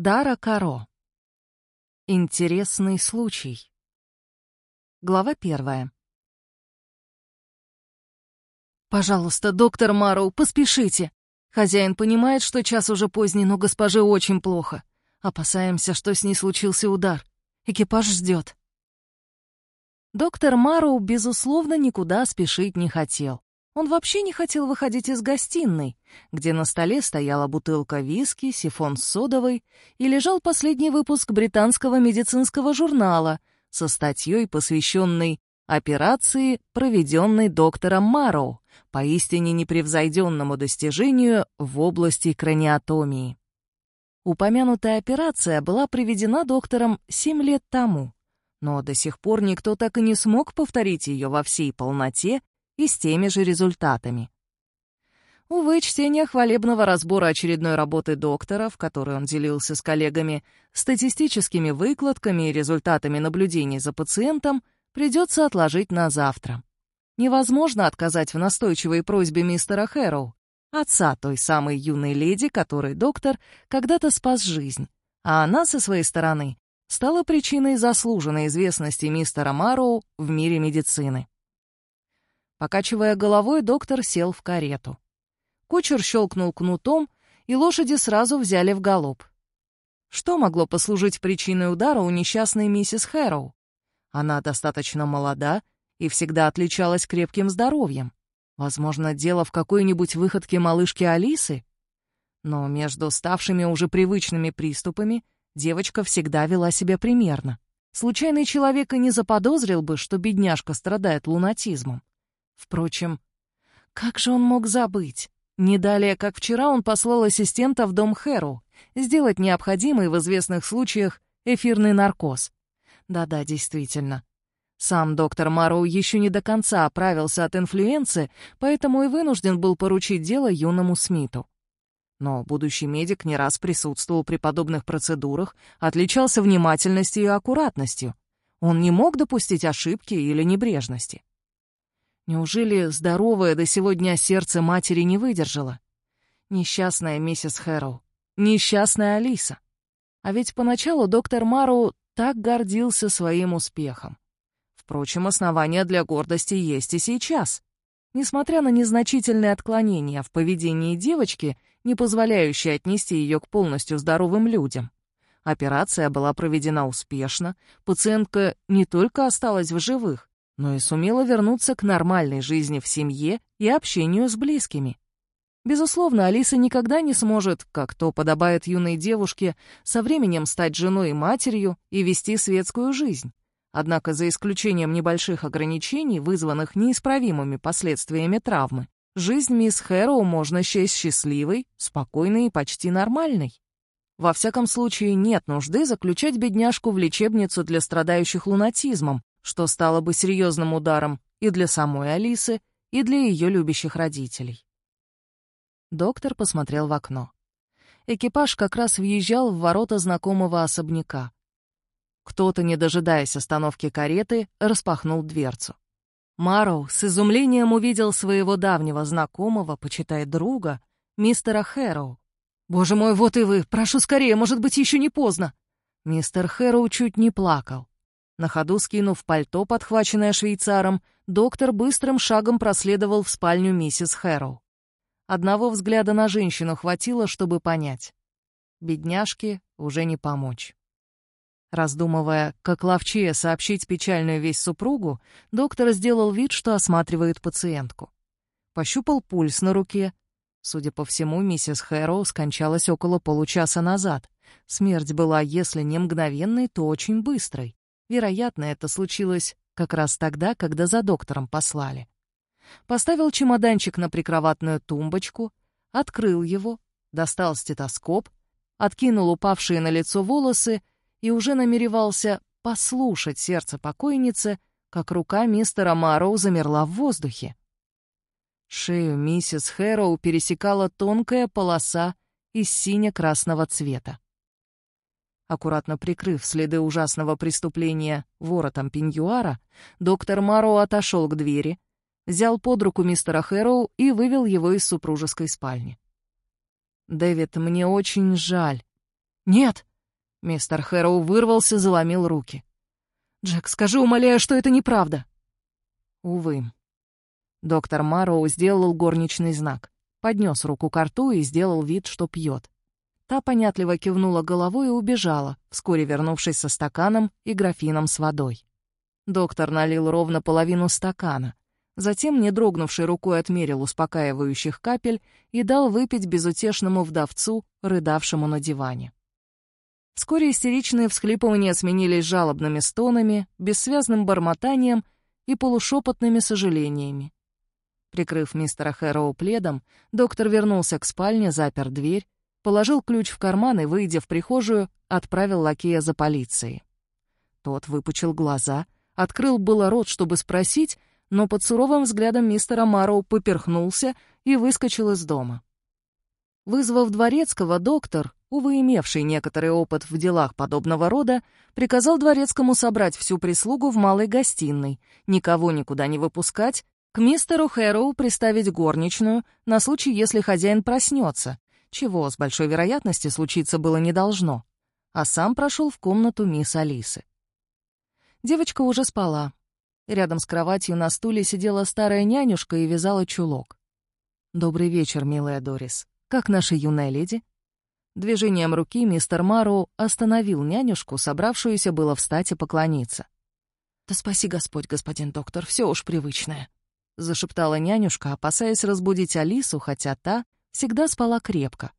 Дара Каро. Интересный случай. Глава первая. «Пожалуйста, доктор Мароу, поспешите. Хозяин понимает, что час уже поздний, но госпоже очень плохо. Опасаемся, что с ней случился удар. Экипаж ждет». Доктор Мароу, безусловно, никуда спешить не хотел. Он вообще не хотел выходить из гостиной, где на столе стояла бутылка виски, сифон с содовой и лежал последний выпуск британского медицинского журнала со статьей, посвященной операции, проведенной доктором Мароу, поистине непревзойденному достижению в области краниотомии. Упомянутая операция была проведена доктором 7 лет тому, но до сих пор никто так и не смог повторить ее во всей полноте и с теми же результатами. Увы, чтение хвалебного разбора очередной работы доктора, в которой он делился с коллегами статистическими выкладками и результатами наблюдений за пациентом, придется отложить на завтра. Невозможно отказать в настойчивой просьбе мистера Хэроу, отца той самой юной леди, которой доктор когда-то спас жизнь, а она, со своей стороны, стала причиной заслуженной известности мистера Мароу в мире медицины. Покачивая головой, доктор сел в карету. Кучер щелкнул кнутом, и лошади сразу взяли в галоп. Что могло послужить причиной удара у несчастной миссис Хэроу? Она достаточно молода и всегда отличалась крепким здоровьем. Возможно, дело в какой-нибудь выходке малышки Алисы? Но между ставшими уже привычными приступами девочка всегда вела себя примерно. Случайный человек и не заподозрил бы, что бедняжка страдает лунатизмом. Впрочем, как же он мог забыть? Не далее, как вчера, он послал ассистента в дом Хэру сделать необходимый в известных случаях эфирный наркоз. Да-да, действительно. Сам доктор Мароу еще не до конца оправился от инфлюенции, поэтому и вынужден был поручить дело юному Смиту. Но будущий медик не раз присутствовал при подобных процедурах, отличался внимательностью и аккуратностью. Он не мог допустить ошибки или небрежности. Неужели здоровое до сегодня сердце матери не выдержало? Несчастная миссис Хэроу, несчастная Алиса. А ведь поначалу доктор Мару так гордился своим успехом. Впрочем, основания для гордости есть и сейчас. Несмотря на незначительные отклонения в поведении девочки, не позволяющие отнести ее к полностью здоровым людям, операция была проведена успешно, пациентка не только осталась в живых, но и сумела вернуться к нормальной жизни в семье и общению с близкими. Безусловно, Алиса никогда не сможет, как то подобает юной девушке, со временем стать женой и матерью и вести светскую жизнь. Однако за исключением небольших ограничений, вызванных неисправимыми последствиями травмы, жизнь мисс Хэроу можно счесть счастливой, спокойной и почти нормальной. Во всяком случае, нет нужды заключать бедняжку в лечебницу для страдающих лунатизмом, что стало бы серьезным ударом и для самой Алисы, и для ее любящих родителей. Доктор посмотрел в окно. Экипаж как раз въезжал в ворота знакомого особняка. Кто-то, не дожидаясь остановки кареты, распахнул дверцу. Мароу с изумлением увидел своего давнего знакомого, почитай друга, мистера Хэроу. «Боже мой, вот и вы! Прошу скорее, может быть, еще не поздно!» Мистер Хэроу чуть не плакал. На ходу скинув пальто, подхваченное швейцаром, доктор быстрым шагом проследовал в спальню миссис Хэроу. Одного взгляда на женщину хватило, чтобы понять. Бедняжке уже не помочь. Раздумывая, как ловчее сообщить печальную весть супругу, доктор сделал вид, что осматривает пациентку. Пощупал пульс на руке. Судя по всему, миссис Хэроу скончалась около получаса назад. Смерть была, если не мгновенной, то очень быстрой. Вероятно, это случилось как раз тогда, когда за доктором послали. Поставил чемоданчик на прикроватную тумбочку, открыл его, достал стетоскоп, откинул упавшие на лицо волосы и уже намеревался послушать сердце покойницы, как рука мистера Мароу замерла в воздухе. Шею миссис Хэроу пересекала тонкая полоса из сине-красного цвета. Аккуратно прикрыв следы ужасного преступления воротом пеньюара, доктор Маро отошел к двери, взял под руку мистера Хэроу и вывел его из супружеской спальни. «Дэвид, мне очень жаль». «Нет!» Мистер Хэроу вырвался, заломил руки. «Джек, скажи, умоляю, что это неправда!» Увы. Доктор Мароу сделал горничный знак, поднес руку к рту и сделал вид, что пьет. Та понятливо кивнула головой и убежала, вскоре вернувшись со стаканом и графином с водой. Доктор налил ровно половину стакана, затем, не дрогнувшей рукой, отмерил успокаивающих капель и дал выпить безутешному вдовцу, рыдавшему на диване. Вскоре истеричные всхлипывания сменились жалобными стонами, бессвязным бормотанием и полушепотными сожалениями. Прикрыв мистера Хэроу пледом, доктор вернулся к спальне, запер дверь, положил ключ в карман и, выйдя в прихожую, отправил лакея за полицией. Тот выпучил глаза, открыл было рот, чтобы спросить, но под суровым взглядом мистера Мароу поперхнулся и выскочил из дома. Вызвав дворецкого, доктор, увы, имевший некоторый опыт в делах подобного рода, приказал дворецкому собрать всю прислугу в малой гостиной, никого никуда не выпускать, к мистеру Хэроу приставить горничную на случай, если хозяин проснется, чего с большой вероятностью случиться было не должно, а сам прошел в комнату мисс Алисы. Девочка уже спала. Рядом с кроватью на стуле сидела старая нянюшка и вязала чулок. «Добрый вечер, милая Дорис. Как наша юная леди?» Движением руки мистер Мароу остановил нянюшку, собравшуюся было встать и поклониться. «Да спаси Господь, господин доктор, все уж привычное», — зашептала нянюшка, опасаясь разбудить Алису, хотя та всегда спала крепко.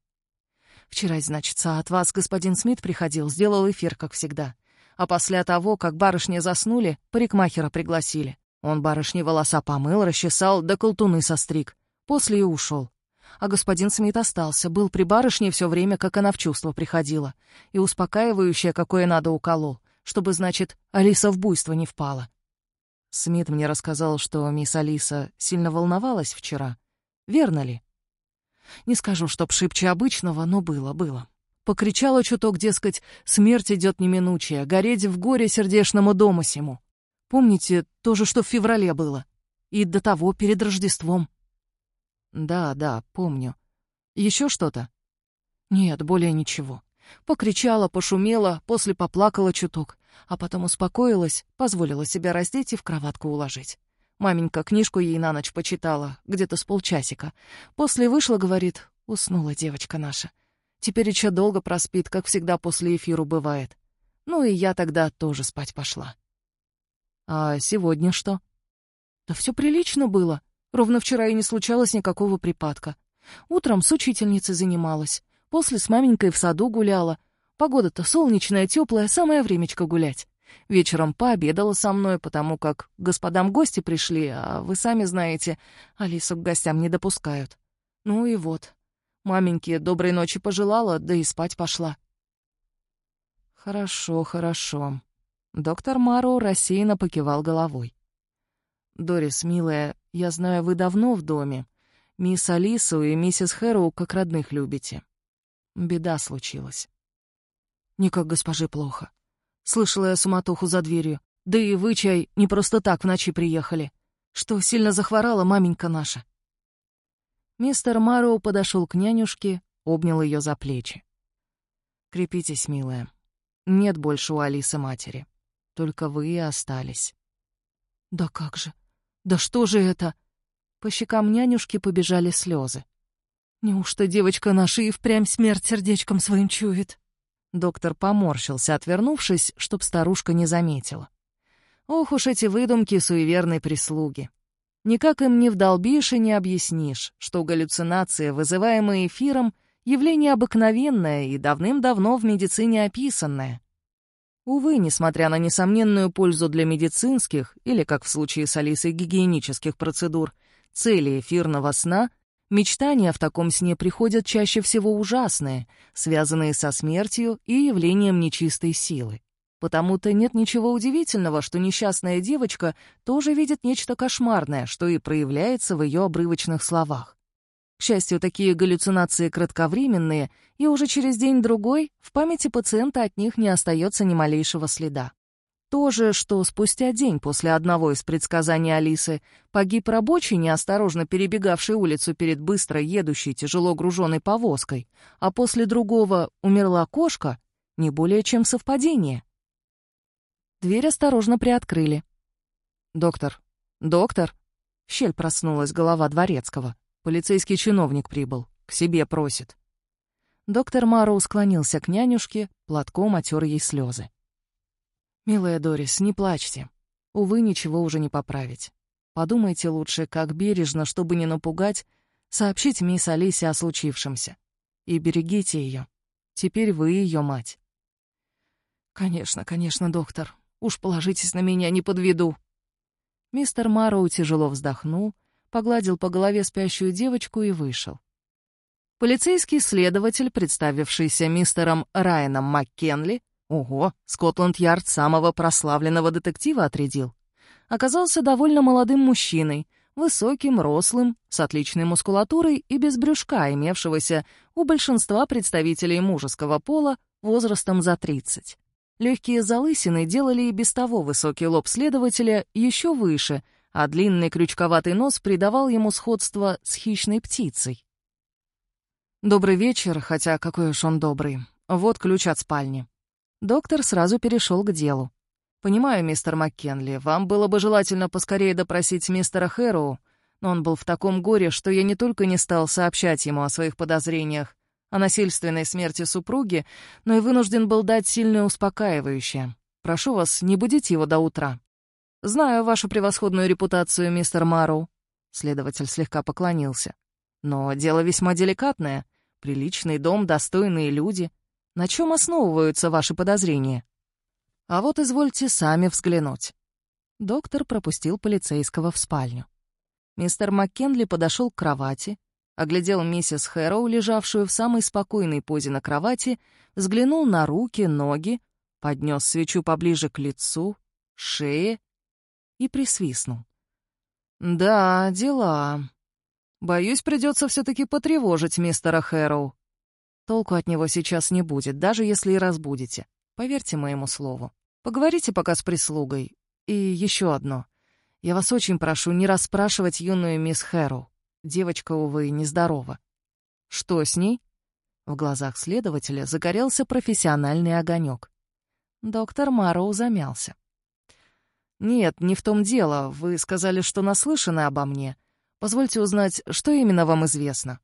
«Вчера, значится, от вас господин Смит приходил, сделал эфир, как всегда. А после того, как барышни заснули, парикмахера пригласили. Он барышни волоса помыл, расчесал, да колтуны состриг. После и ушел. А господин Смит остался, был при барышне все время, как она в чувство приходила. И успокаивающее, какое надо, уколол, чтобы, значит, Алиса в буйство не впала. Смит мне рассказал, что мисс Алиса сильно волновалась вчера. Верно ли? Не скажу, чтоб шибче обычного, но было, было. Покричала чуток, дескать, смерть идет неминучая, гореть в горе сердешному дому сему. Помните, то же, что в феврале было? И до того, перед Рождеством. Да, да, помню. Еще что-то? Нет, более ничего. Покричала, пошумела, после поплакала чуток, а потом успокоилась, позволила себя раздеть и в кроватку уложить. Маменька книжку ей на ночь почитала, где-то с полчасика. После вышла, говорит, уснула девочка наша. Теперь еще долго проспит, как всегда после эфиру бывает. Ну и я тогда тоже спать пошла. А сегодня что? Да все прилично было. Ровно вчера и не случалось никакого припадка. Утром с учительницей занималась. После с маменькой в саду гуляла. Погода-то солнечная, теплая, самое времечко гулять. Вечером пообедала со мной, потому как господам гости пришли, а вы сами знаете, Алису к гостям не допускают. Ну и вот. Маменьке доброй ночи пожелала, да и спать пошла. Хорошо, хорошо. Доктор Маро рассеянно покивал головой. «Дорис, милая, я знаю, вы давно в доме. Мисс Алису и миссис Хэроу как родных любите. Беда случилась. Не как госпоже плохо. Слышала я суматоху за дверью. Да и вы, чай, не просто так в ночи приехали. Что, сильно захворала маменька наша?» Мистер Мароу подошел к нянюшке, обнял ее за плечи. «Крепитесь, милая. Нет больше у Алисы матери. Только вы и остались». «Да как же? Да что же это?» По щекам нянюшки побежали слезы. «Неужто девочка наша и впрямь смерть сердечком своим чует?» Доктор поморщился, отвернувшись, чтоб старушка не заметила. Ох уж эти выдумки суеверной прислуги. Никак им не вдолбишь и не объяснишь, что галлюцинация, вызываемая эфиром, явление обыкновенное и давным-давно в медицине описанное. Увы, несмотря на несомненную пользу для медицинских, или, как в случае с Алисой, гигиенических процедур, цели эфирного сна, Мечтания в таком сне приходят чаще всего ужасные, связанные со смертью и явлением нечистой силы. Потому-то нет ничего удивительного, что несчастная девочка тоже видит нечто кошмарное, что и проявляется в ее обрывочных словах. К счастью, такие галлюцинации кратковременные, и уже через день-другой в памяти пациента от них не остается ни малейшего следа. То же, что спустя день после одного из предсказаний Алисы погиб рабочий, неосторожно перебегавший улицу перед быстро едущей тяжело груженной повозкой, а после другого умерла кошка, Не более чем совпадение. Дверь осторожно приоткрыли. «Доктор! Доктор!» Щель проснулась голова дворецкого. Полицейский чиновник прибыл. К себе просит. Доктор Мароу склонился к нянюшке, платком отер ей слезы. «Милая Дорис, не плачьте. Увы, ничего уже не поправить. Подумайте лучше, как бережно, чтобы не напугать, сообщить мисс Алисе о случившемся. И берегите ее. Теперь вы ее мать». «Конечно, конечно, доктор. Уж положитесь на меня, не подведу». Мистер Мароу тяжело вздохнул, погладил по голове спящую девочку и вышел. Полицейский следователь, представившийся мистером Райаном Маккенли, ого, Скотланд-Ярд самого прославленного детектива отрядил, оказался довольно молодым мужчиной, высоким, рослым, с отличной мускулатурой и без брюшка, имевшегося у большинства представителей мужеского пола возрастом за 30. Легкие залысины делали и без того высокий лоб следователя еще выше, а длинный крючковатый нос придавал ему сходство с хищной птицей. «Добрый вечер, хотя какой уж он добрый. Вот ключ от спальни». Доктор сразу перешел к делу. «Понимаю, мистер МакКенли, вам было бы желательно поскорее допросить мистера Хэроу, но он был в таком горе, что я не только не стал сообщать ему о своих подозрениях, о насильственной смерти супруги, но и вынужден был дать сильное успокаивающее. Прошу вас, не будите его до утра. Знаю вашу превосходную репутацию, мистер Марроу. Следователь слегка поклонился. Но дело весьма деликатное. Приличный дом, достойные люди. На чем основываются ваши подозрения? А вот извольте сами взглянуть. Доктор пропустил полицейского в спальню. Мистер Маккенли подошел к кровати, оглядел миссис Хэроу, лежавшую в самой спокойной позе на кровати, взглянул на руки, ноги, поднес свечу поближе к лицу, шее и присвистнул. «Да, дела. Боюсь, придется все-таки потревожить мистера Хэроу. Толку от него сейчас не будет, даже если и разбудите. Поверьте моему слову. Поговорите пока с прислугой. И еще одно. Я вас очень прошу не расспрашивать юную мисс Хэроу. Девочка, увы, нездорова. Что с ней? В глазах следователя загорелся профессиональный огонек. Доктор Мароу замялся. «Нет, не в том дело. Вы сказали, что наслышаны обо мне. Позвольте узнать, что именно вам известно?»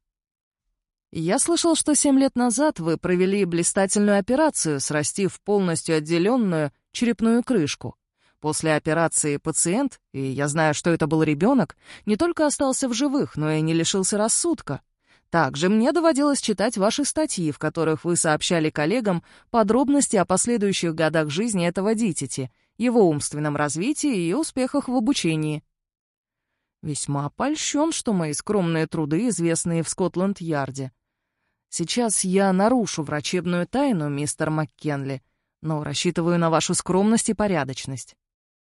«Я слышал, что семь лет назад вы провели блистательную операцию, срастив полностью отделенную черепную крышку. После операции пациент, и я знаю, что это был ребенок, не только остался в живых, но и не лишился рассудка. Также мне доводилось читать ваши статьи, в которых вы сообщали коллегам подробности о последующих годах жизни этого дитяти, его умственном развитии и успехах в обучении. Весьма польщен, что мои скромные труды, известные в Скотланд-Ярде. Сейчас я нарушу врачебную тайну, мистер МакКенли, но рассчитываю на вашу скромность и порядочность.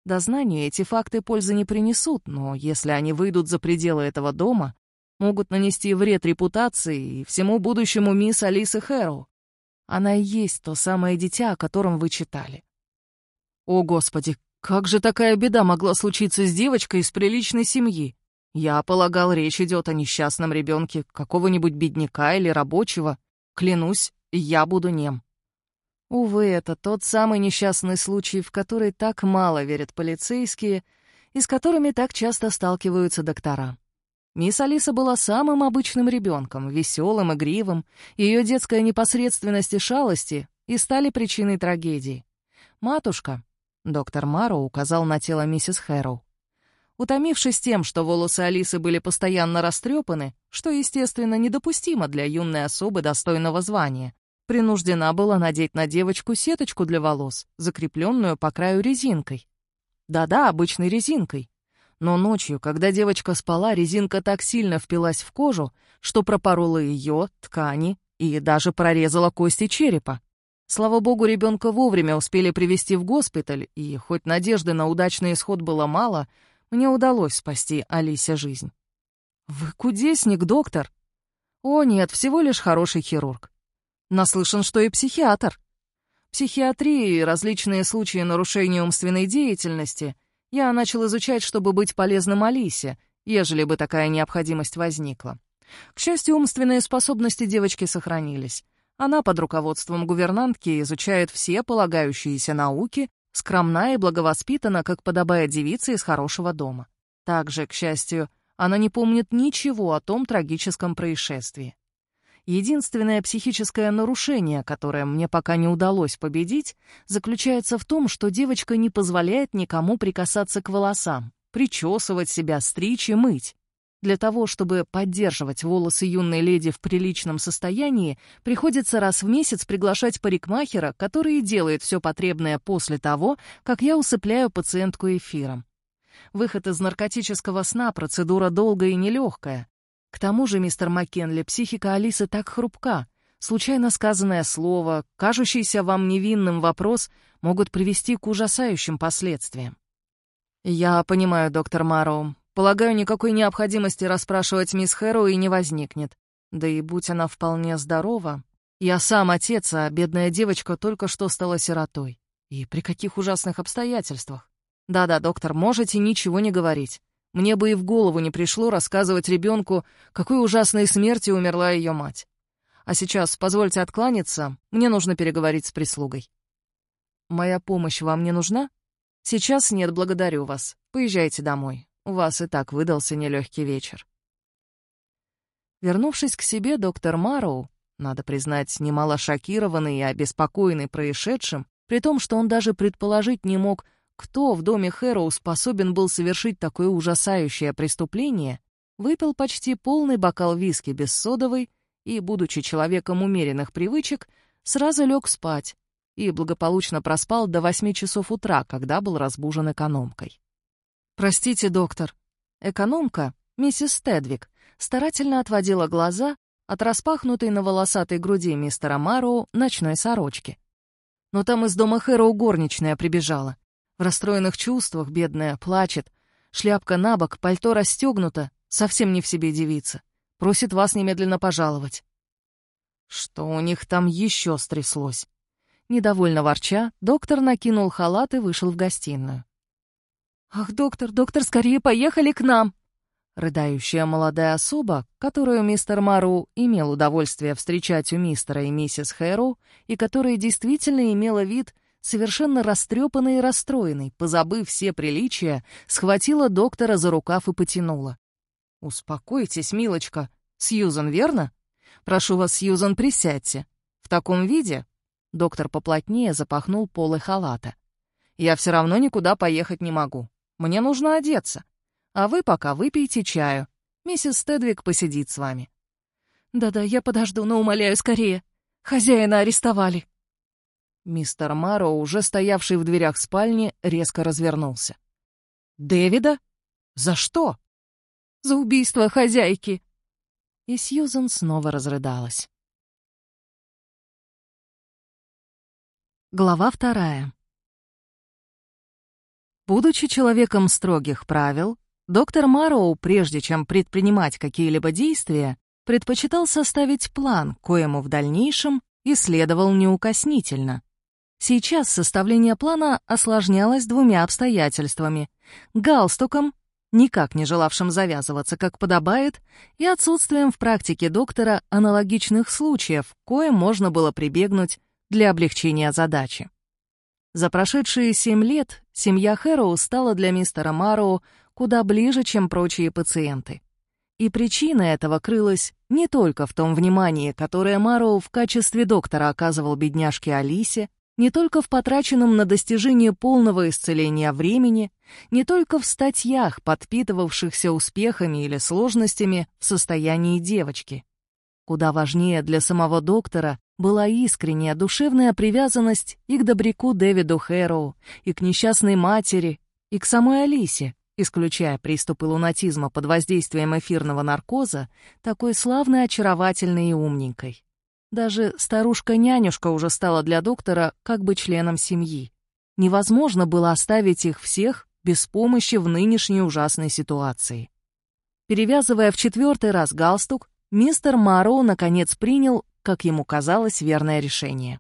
Дознанию эти факты пользы не принесут, но если они выйдут за пределы этого дома, могут нанести вред репутации и всему будущему мисс Алисы Хэроу. Она и есть то самое дитя, о котором вы читали. О, Господи, как же такая беда могла случиться с девочкой из приличной семьи? Я полагал, речь идет о несчастном ребенке, какого-нибудь бедняка или рабочего. Клянусь, я буду нем. Увы, это тот самый несчастный случай, в который так мало верят полицейские и с которыми так часто сталкиваются доктора. Мисс Алиса была самым обычным ребенком, веселым, игривым, ее детская непосредственность и шалости и стали причиной трагедии. Матушка, доктор Маро указал на тело миссис Хэроу, утомившись тем, что волосы Алисы были постоянно растрепаны, что, естественно, недопустимо для юной особы достойного звания, принуждена была надеть на девочку сеточку для волос, закрепленную по краю резинкой. Да-да, обычной резинкой. Но ночью, когда девочка спала, резинка так сильно впилась в кожу, что пропорола ее, ткани и даже прорезала кости черепа. Слава богу, ребенка вовремя успели привести в госпиталь, и хоть надежды на удачный исход было мало, мне удалось спасти Алисе жизнь. «Вы кудесник, доктор?» «О, нет, всего лишь хороший хирург. Наслышан, что и психиатр. Психиатрии и различные случаи нарушения умственной деятельности я начал изучать, чтобы быть полезным Алисе, ежели бы такая необходимость возникла. К счастью, умственные способности девочки сохранились. Она под руководством гувернантки изучает все полагающиеся науки, скромна и благовоспитана, как подобает девице из хорошего дома. Также, к счастью, она не помнит ничего о том трагическом происшествии. Единственное психическое нарушение, которое мне пока не удалось победить, заключается в том, что девочка не позволяет никому прикасаться к волосам, причесывать себя, стричь и мыть. Для того, чтобы поддерживать волосы юной леди в приличном состоянии, приходится раз в месяц приглашать парикмахера, который делает все потребное после того, как я усыпляю пациентку эфиром. Выход из наркотического сна — процедура долгая и нелегкая. К тому же, мистер Маккенли, психика Алисы так хрупка. Случайно сказанное слово, кажущийся вам невинным вопрос могут привести к ужасающим последствиям. «Я понимаю, доктор Марроу. Полагаю, никакой необходимости расспрашивать мисс Хэроу и не возникнет. Да и будь она вполне здорова. Я сам отец, а бедная девочка только что стала сиротой. И при каких ужасных обстоятельствах? Да-да, доктор, можете ничего не говорить. Мне бы и в голову не пришло рассказывать ребенку, какой ужасной смерти умерла ее мать. А сейчас позвольте откланяться, мне нужно переговорить с прислугой. Моя помощь вам не нужна? Сейчас нет, благодарю вас. Поезжайте домой. У вас и так выдался нелегкий вечер. Вернувшись к себе, доктор Мароу, надо признать, немало шокированный и обеспокоенный происшедшим, при том, что он даже предположить не мог, кто в доме Хэроу способен был совершить такое ужасающее преступление, выпил почти полный бокал виски без содовой и, будучи человеком умеренных привычек, сразу лег спать и благополучно проспал до восьми часов утра, когда был разбужен экономкой. «Простите, доктор». Экономка, миссис Стедвик, старательно отводила глаза от распахнутой на волосатой груди мистера Мароу ночной сорочки. Но там из дома Хэроу горничная прибежала. В расстроенных чувствах, бедная, плачет. Шляпка на бок, пальто расстегнуто, совсем не в себе девица. Просит вас немедленно пожаловать. Что у них там еще стряслось? Недовольно ворча, доктор накинул халат и вышел в гостиную. «Ах, доктор, доктор, скорее поехали к нам!» Рыдающая молодая особа, которую мистер Мару имел удовольствие встречать у мистера и миссис Хэрроу, и которая действительно имела вид совершенно растрепанный и расстроенный, позабыв все приличия, схватила доктора за рукав и потянула. «Успокойтесь, милочка. Сьюзан, верно? Прошу вас, Сьюзан, присядьте. В таком виде...» Доктор поплотнее запахнул полы халата. «Я все равно никуда поехать не могу. Мне нужно одеться. А вы пока выпейте чаю. Миссис Стедвик посидит с вами». «Да-да, я подожду, но умоляю скорее. Хозяина арестовали». Мистер Маро, уже стоявший в дверях спальни, резко развернулся. «Дэвида? За что?» «За убийство хозяйки!» И Сьюзен снова разрыдалась. Глава вторая. Будучи человеком строгих правил, доктор Мароу, прежде чем предпринимать какие-либо действия, предпочитал составить план, коему в дальнейшем исследовал неукоснительно. Сейчас составление плана осложнялось двумя обстоятельствами — галстуком, никак не желавшим завязываться, как подобает, и отсутствием в практике доктора аналогичных случаев, коим можно было прибегнуть для облегчения задачи. За прошедшие семь лет семья Хэроу стала для мистера Мароу куда ближе, чем прочие пациенты. И причина этого крылась не только в том внимании, которое Мароу в качестве доктора оказывал бедняжке Алисе, не только в потраченном на достижение полного исцеления времени, не только в статьях, подпитывавшихся успехами или сложностями в состоянии девочки. Куда важнее для самого доктора была искренняя душевная привязанность и к добряку Дэвиду Хэроу, и к несчастной матери, и к самой Алисе, исключая приступы лунатизма под воздействием эфирного наркоза, такой славной, очаровательной и умненькой. Даже старушка-нянюшка уже стала для доктора как бы членом семьи. Невозможно было оставить их всех без помощи в нынешней ужасной ситуации. Перевязывая в четвертый раз галстук, мистер Мароу наконец принял как ему казалось, верное решение.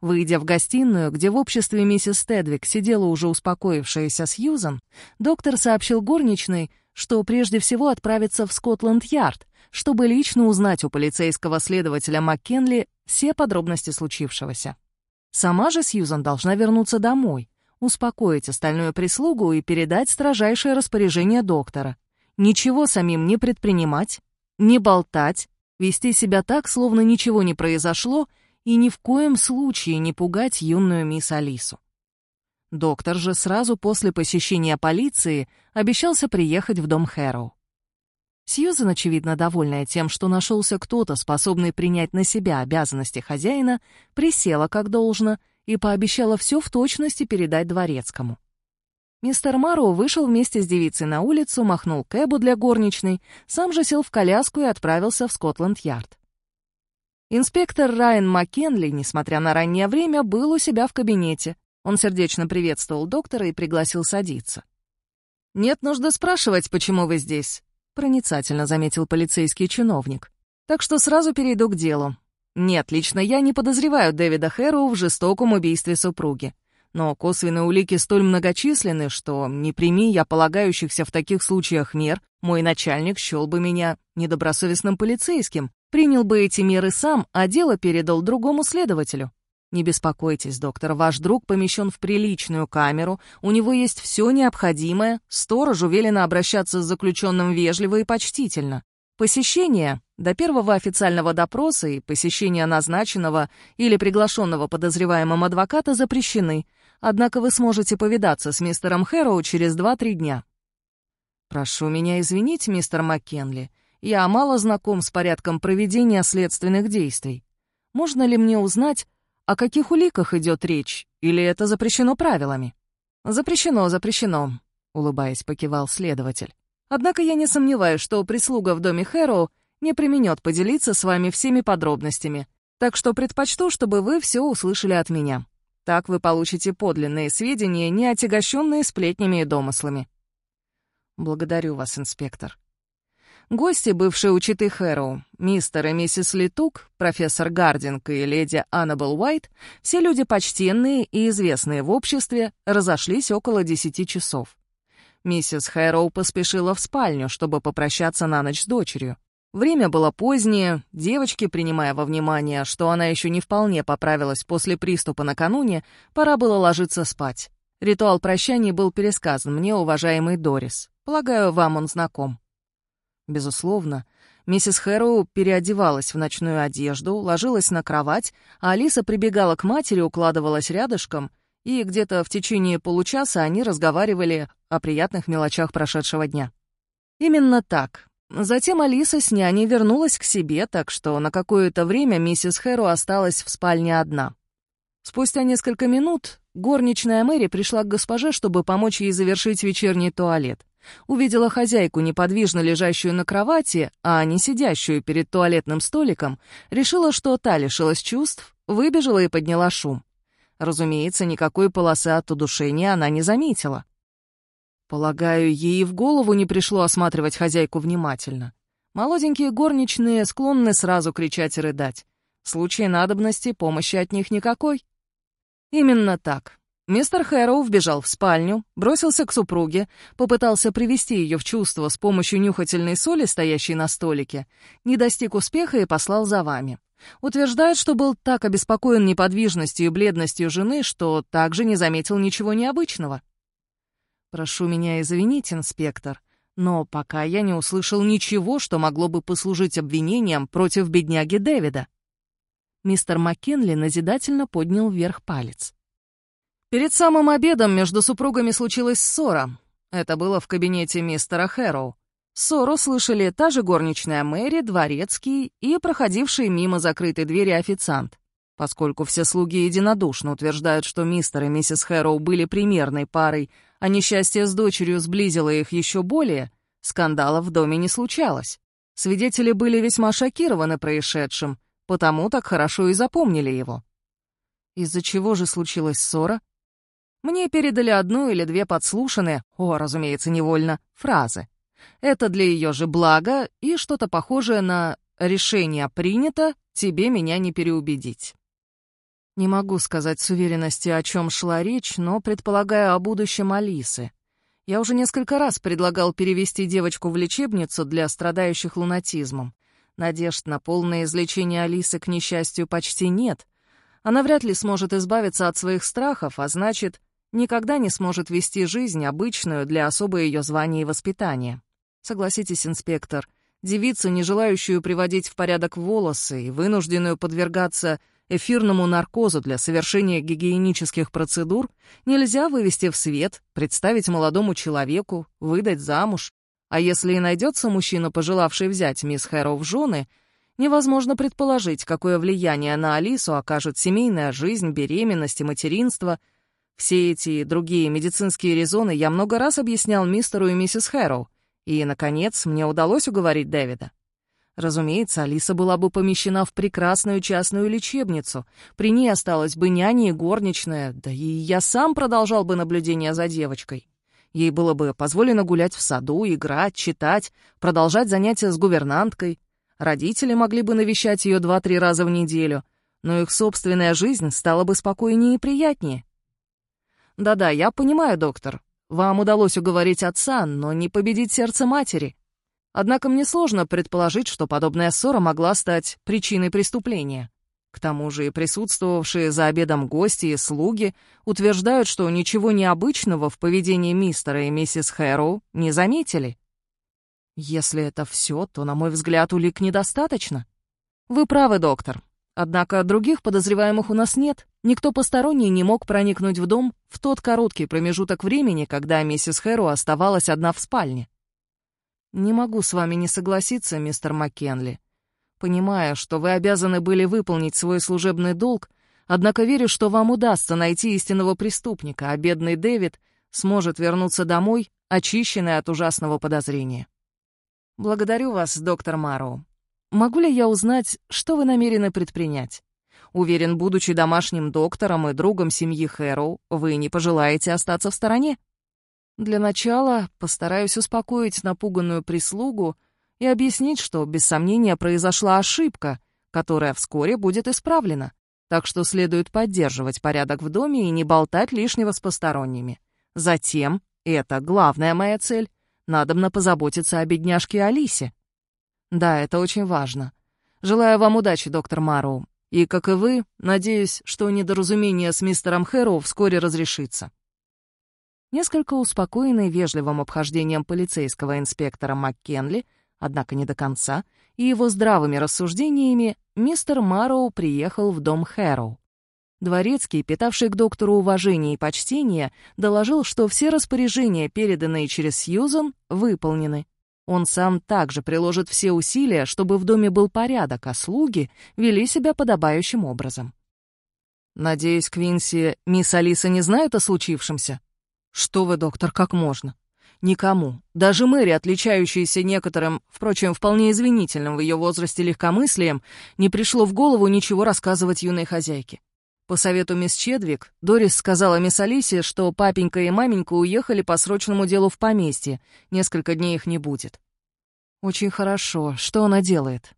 Выйдя в гостиную, где в обществе миссис Тедвик сидела уже успокоившаяся Сьюзан, доктор сообщил горничной, что прежде всего отправится в Скотланд-Ярд, чтобы лично узнать у полицейского следователя МакКенли все подробности случившегося. Сама же Сьюзан должна вернуться домой, успокоить остальную прислугу и передать строжайшее распоряжение доктора. Ничего самим не предпринимать, не болтать, вести себя так, словно ничего не произошло, и ни в коем случае не пугать юную мисс Алису. Доктор же сразу после посещения полиции обещался приехать в дом Хэроу. Сьюзен, очевидно довольная тем, что нашелся кто-то, способный принять на себя обязанности хозяина, присела как должно и пообещала все в точности передать дворецкому. Мистер Мароу вышел вместе с девицей на улицу, махнул кэбу для горничной, сам же сел в коляску и отправился в Скотланд-Ярд. Инспектор Райан Маккенли, несмотря на раннее время, был у себя в кабинете. Он сердечно приветствовал доктора и пригласил садиться. «Нет нужды спрашивать, почему вы здесь», — проницательно заметил полицейский чиновник. «Так что сразу перейду к делу. Нет, лично я не подозреваю Дэвида Хэрроу в жестоком убийстве супруги. Но косвенные улики столь многочисленны, что, не прими я полагающихся в таких случаях мер, мой начальник счел бы меня недобросовестным полицейским, принял бы эти меры сам, а дело передал другому следователю. Не беспокойтесь, доктор, ваш друг помещен в приличную камеру, у него есть все необходимое, сторожу велено обращаться с заключенным вежливо и почтительно. Посещение до первого официального допроса и посещение назначенного или приглашенного подозреваемым адвоката запрещены, однако вы сможете повидаться с мистером Хэроу через 2-3 дня. Прошу меня извинить, мистер Маккенли, я мало знаком с порядком проведения следственных действий. Можно ли мне узнать, о каких уликах идет речь, или это запрещено правилами? Запрещено, запрещено, улыбаясь, покивал следователь. Однако я не сомневаюсь, что прислуга в доме Хэроу не применет поделиться с вами всеми подробностями, так что предпочту, чтобы вы все услышали от меня. Так вы получите подлинные сведения, не отягощенные сплетнями и домыслами. Благодарю вас, инспектор. Гости, бывшие учитель Хэроу, мистер и миссис Литук, профессор Гардинг и леди Аннабел Уайт, все люди почтенные и известные в обществе, разошлись около десяти часов. Миссис Хэроу поспешила в спальню, чтобы попрощаться на ночь с дочерью. Время было позднее, девочке, принимая во внимание, что она еще не вполне поправилась после приступа накануне, пора было ложиться спать. Ритуал прощания был пересказан мне, уважаемый Дорис. Полагаю, вам он знаком. Безусловно. Миссис Хэроу переодевалась в ночную одежду, ложилась на кровать, а Алиса прибегала к матери, укладывалась рядышком, и где-то в течение получаса они разговаривали о приятных мелочах прошедшего дня. Именно так. Затем Алиса с няней вернулась к себе, так что на какое-то время миссис Хэру осталась в спальне одна. Спустя несколько минут горничная Мэри пришла к госпоже, чтобы помочь ей завершить вечерний туалет. Увидела хозяйку, неподвижно лежащую на кровати, а не сидящую перед туалетным столиком, решила, что та лишилась чувств, выбежала и подняла шум. Разумеется, никакой полосы от удушения она не заметила. Полагаю, ей в голову не пришло осматривать хозяйку внимательно. Молоденькие горничные склонны сразу кричать и рыдать. В случае надобности помощи от них никакой. Именно так. Мистер Хэроу вбежал в спальню, бросился к супруге, попытался привести ее в чувство с помощью нюхательной соли, стоящей на столике, не достиг успеха и послал за вами. Утверждает, что был так обеспокоен неподвижностью и бледностью жены, что также не заметил ничего необычного. Прошу меня извинить, инспектор, но пока я не услышал ничего, что могло бы послужить обвинением против бедняги Дэвида. Мистер Маккенли назидательно поднял вверх палец. Перед самым обедом между супругами случилась ссора. Это было в кабинете мистера Хэроу. Ссору слышали та же горничная Мэри, дворецкий и проходивший мимо закрытой двери официант. Поскольку все слуги единодушно утверждают, что мистер и миссис Хэроу были примерной парой, а несчастье с дочерью сблизило их еще более, скандала в доме не случалось. Свидетели были весьма шокированы происшедшим, потому так хорошо и запомнили его. Из-за чего же случилась ссора? Мне передали одну или две подслушанные, о, разумеется, невольно, фразы. Это для ее же блага и что-то похожее на «решение принято, тебе меня не переубедить». Не могу сказать с уверенностью, о чем шла речь, но предполагаю о будущем Алисы. Я уже несколько раз предлагал перевести девочку в лечебницу для страдающих лунатизмом. Надежд на полное излечение Алисы, к несчастью, почти нет. Она вряд ли сможет избавиться от своих страхов, а значит, никогда не сможет вести жизнь, обычную для особо ее звания и воспитания. Согласитесь, инспектор, девицу, не желающую приводить в порядок волосы и вынужденную подвергаться эфирному наркозу для совершения гигиенических процедур, нельзя вывести в свет, представить молодому человеку, выдать замуж. А если и найдется мужчина, пожелавший взять мисс Хэро в жены, невозможно предположить, какое влияние на Алису окажет семейная жизнь, беременность и материнство. Все эти и другие медицинские резоны я много раз объяснял мистеру и миссис Хэроу, и, наконец, мне удалось уговорить Дэвида. Разумеется, Алиса была бы помещена в прекрасную частную лечебницу. При ней осталась бы няня и горничная, да и я сам продолжал бы наблюдение за девочкой. Ей было бы позволено гулять в саду, играть, читать, продолжать занятия с гувернанткой. Родители могли бы навещать ее два-три раза в неделю, но их собственная жизнь стала бы спокойнее и приятнее. Да-да, я понимаю, доктор. Вам удалось уговорить отца, но не победить сердце матери. Однако мне сложно предположить, что подобная ссора могла стать причиной преступления. К тому же и присутствовавшие за обедом гости и слуги утверждают, что ничего необычного в поведении мистера и миссис Хэроу не заметили. Если это все, то, на мой взгляд, улик недостаточно. Вы правы, доктор. Однако других подозреваемых у нас нет. Никто посторонний не мог проникнуть в дом в тот короткий промежуток времени, когда миссис Хэроу оставалась одна в спальне. «Не могу с вами не согласиться, мистер Маккенли. Понимая, что вы обязаны были выполнить свой служебный долг, однако верю, что вам удастся найти истинного преступника, а бедный Дэвид сможет вернуться домой, очищенный от ужасного подозрения. Благодарю вас, доктор Мароу. Могу ли я узнать, что вы намерены предпринять? Уверен, будучи домашним доктором и другом семьи Хэроу, вы не пожелаете остаться в стороне. Для начала постараюсь успокоить напуганную прислугу и объяснить, что, без сомнения, произошла ошибка, которая вскоре будет исправлена, так что следует поддерживать порядок в доме и не болтать лишнего с посторонними. Затем, и это главная моя цель, надобно позаботиться о бедняжке Алисе. Да, это очень важно. Желаю вам удачи, доктор Мароу. И, как и вы, надеюсь, что недоразумение с мистером Хэроу вскоре разрешится. Несколько успокоенный вежливым обхождением полицейского инспектора МакКенли, однако не до конца, и его здравыми рассуждениями, мистер Мароу приехал в дом Хэроу. Дворецкий, питавший к доктору уважение и почтение, доложил, что все распоряжения, переданные через Сьюзан, выполнены. Он сам также приложит все усилия, чтобы в доме был порядок, а слуги вели себя подобающим образом. «Надеюсь, Квинси, мисс Алиса не знает о случившемся?» «Что вы, доктор, как можно?» «Никому. Даже Мэри, отличающаяся некоторым, впрочем, вполне извинительным в ее возрасте легкомыслием, не пришло в голову ничего рассказывать юной хозяйке. По совету мисс Чедвик, Дорис сказала мисс Алисе, что папенька и маменька уехали по срочному делу в поместье, несколько дней их не будет. «Очень хорошо. Что она делает?»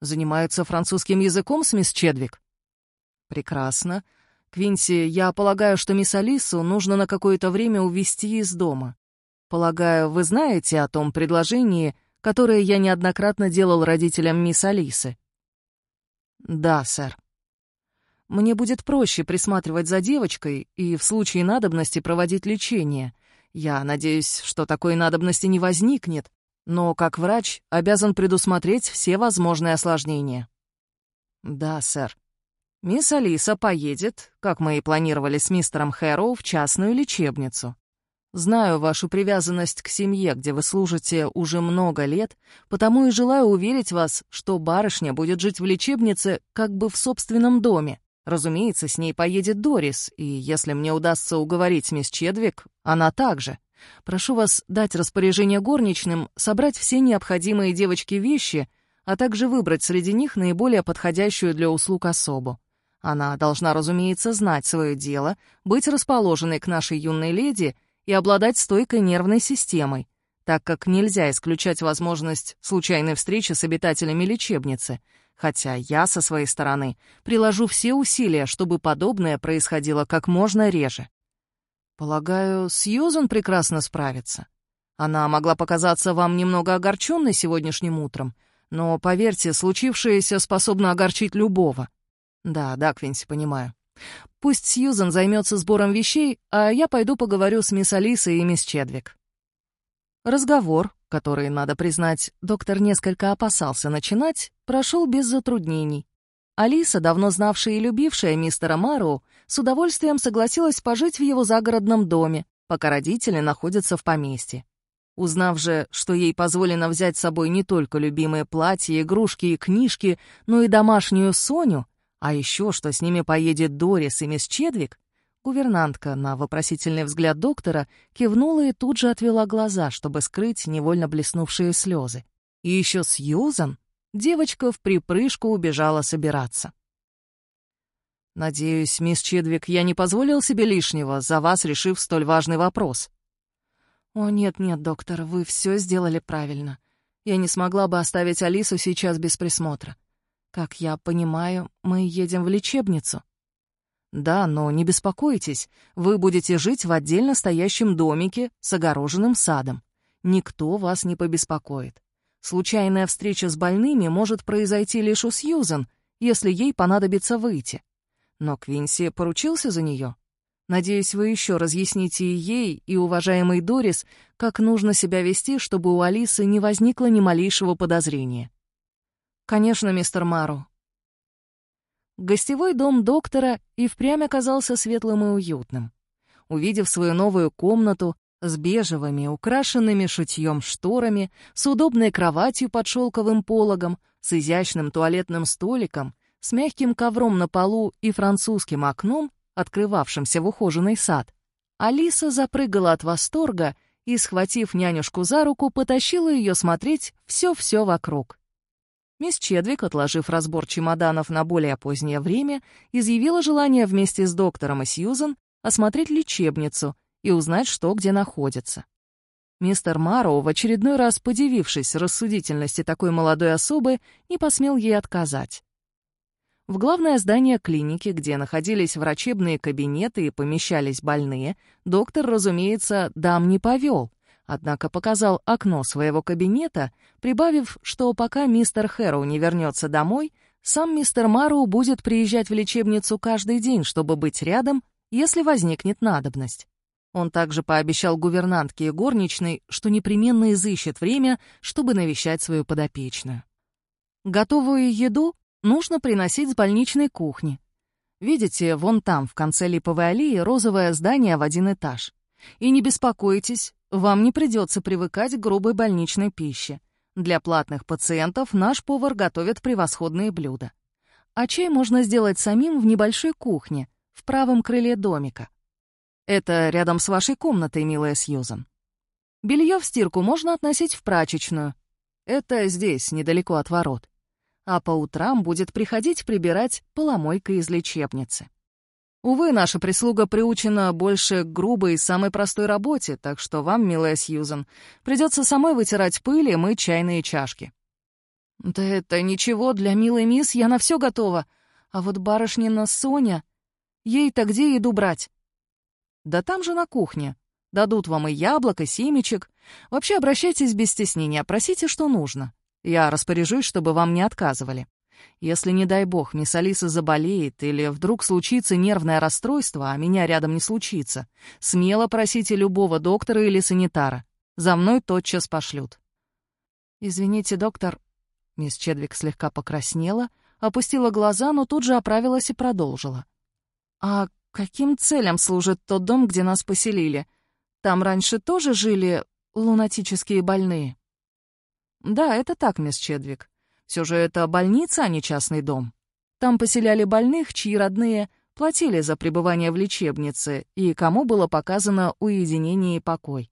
«Занимается французским языком с мисс Чедвик?» «Прекрасно. Квинси, я полагаю, что мисс Алису нужно на какое-то время увезти из дома. Полагаю, вы знаете о том предложении, которое я неоднократно делал родителям мисс Алисы? Да, сэр. Мне будет проще присматривать за девочкой и в случае надобности проводить лечение. Я надеюсь, что такой надобности не возникнет, но как врач обязан предусмотреть все возможные осложнения. Да, сэр. Мисс Алиса поедет, как мы и планировали с мистером Хэроу, в частную лечебницу. Знаю вашу привязанность к семье, где вы служите уже много лет, потому и желаю уверить вас, что барышня будет жить в лечебнице как бы в собственном доме. Разумеется, с ней поедет Дорис, и если мне удастся уговорить мисс Чедвик, она также. Прошу вас дать распоряжение горничным собрать все необходимые девочке вещи, а также выбрать среди них наиболее подходящую для услуг особу. Она должна, разумеется, знать свое дело, быть расположенной к нашей юной леди и обладать стойкой нервной системой, так как нельзя исключать возможность случайной встречи с обитателями лечебницы, хотя я, со своей стороны, приложу все усилия, чтобы подобное происходило как можно реже. Полагаю, Сьюзан прекрасно справится. Она могла показаться вам немного огорченной сегодняшним утром, Но, поверьте, случившееся способно огорчить любого. Да, да, Квинси, понимаю. Пусть Сьюзен займется сбором вещей, а я пойду поговорю с мисс Алисой и мисс Чедвик. Разговор, который, надо признать, доктор несколько опасался начинать, прошел без затруднений. Алиса, давно знавшая и любившая мистера Мару, с удовольствием согласилась пожить в его загородном доме, пока родители находятся в поместье. Узнав же, что ей позволено взять с собой не только любимые платья, игрушки и книжки, но и домашнюю Соню, а еще, что с ними поедет Дорис и мисс Чедвик, гувернантка на вопросительный взгляд доктора кивнула и тут же отвела глаза, чтобы скрыть невольно блеснувшие слезы. И еще Сьюзан, девочка в припрыжку убежала собираться. «Надеюсь, мисс Чедвик, я не позволил себе лишнего, за вас решив столь важный вопрос». «О, нет-нет, доктор, вы все сделали правильно. Я не смогла бы оставить Алису сейчас без присмотра. Как я понимаю, мы едем в лечебницу. Да, но не беспокойтесь, вы будете жить в отдельно стоящем домике с огороженным садом. Никто вас не побеспокоит. Случайная встреча с больными может произойти лишь у Сьюзен, если ей понадобится выйти. Но Квинси поручился за нее. Надеюсь, вы еще разъясните и ей, и уважаемой Дорис, как нужно себя вести, чтобы у Алисы не возникло ни малейшего подозрения. «Конечно, мистер Мару». Гостевой дом доктора и впрямь оказался светлым и уютным. Увидев свою новую комнату с бежевыми, украшенными шитьем шторами, с удобной кроватью под шелковым пологом, с изящным туалетным столиком, с мягким ковром на полу и французским окном, открывавшимся в ухоженный сад, Алиса запрыгала от восторга и, схватив нянюшку за руку, потащила ее смотреть все-все вокруг. Мисс Чедвик, отложив разбор чемоданов на более позднее время, изъявила желание вместе с доктором и Сьюзен осмотреть лечебницу и узнать, что где находится. Мистер Марроу, в очередной раз подивившись рассудительности такой молодой особы, не посмел ей отказать. В главное здание клиники, где находились врачебные кабинеты и помещались больные, доктор, разумеется, дам не повел, однако показал окно своего кабинета, прибавив, что пока мистер Хэроу не вернется домой, сам мистер Мароу будет приезжать в лечебницу каждый день, чтобы быть рядом, если возникнет надобность. Он также пообещал гувернантке и горничной, что непременно изыщет время, чтобы навещать свою подопечную. Готовую еду нужно приносить с больничной кухни. Видите, вон там, в конце липовой аллеи, розовое здание в один этаж. И не беспокойтесь, вам не придется привыкать к грубой больничной пище. Для платных пациентов наш повар готовит превосходные блюда. А чай можно сделать самим в небольшой кухне, в правом крыле домика. Это рядом с вашей комнатой, милая Сьюзан. Белье в стирку можно относить в прачечную. Это здесь, недалеко от ворот. А по утрам будет приходить прибирать поломойка из лечебницы. Увы, наша прислуга приучена больше к грубой и самой простой работе, так что вам, милая Сьюзан, придется самой вытирать пыль и мыть чайные чашки». «Да это ничего, для милой мисс я на все готова. А вот барышнина Соня... Ей-то где еду брать?» «Да там же на кухне. Дадут вам и яблок, и семечек. Вообще обращайтесь без стеснения, просите, что нужно. Я распоряжусь, чтобы вам не отказывали». Если, не дай бог, мисс Алиса заболеет или вдруг случится нервное расстройство, а меня рядом не случится, смело просите любого доктора или санитара. За мной тотчас пошлют. «Извините, доктор...» Мисс Чедвик слегка покраснела, опустила глаза, но тут же оправилась и продолжила. «А каким целям служит тот дом, где нас поселили? Там раньше тоже жили лунатические больные?» «Да, это так, мисс Чедвик. Все же это больница, а не частный дом. Там поселяли больных, чьи родные платили за пребывание в лечебнице и кому было показано уединение и покой.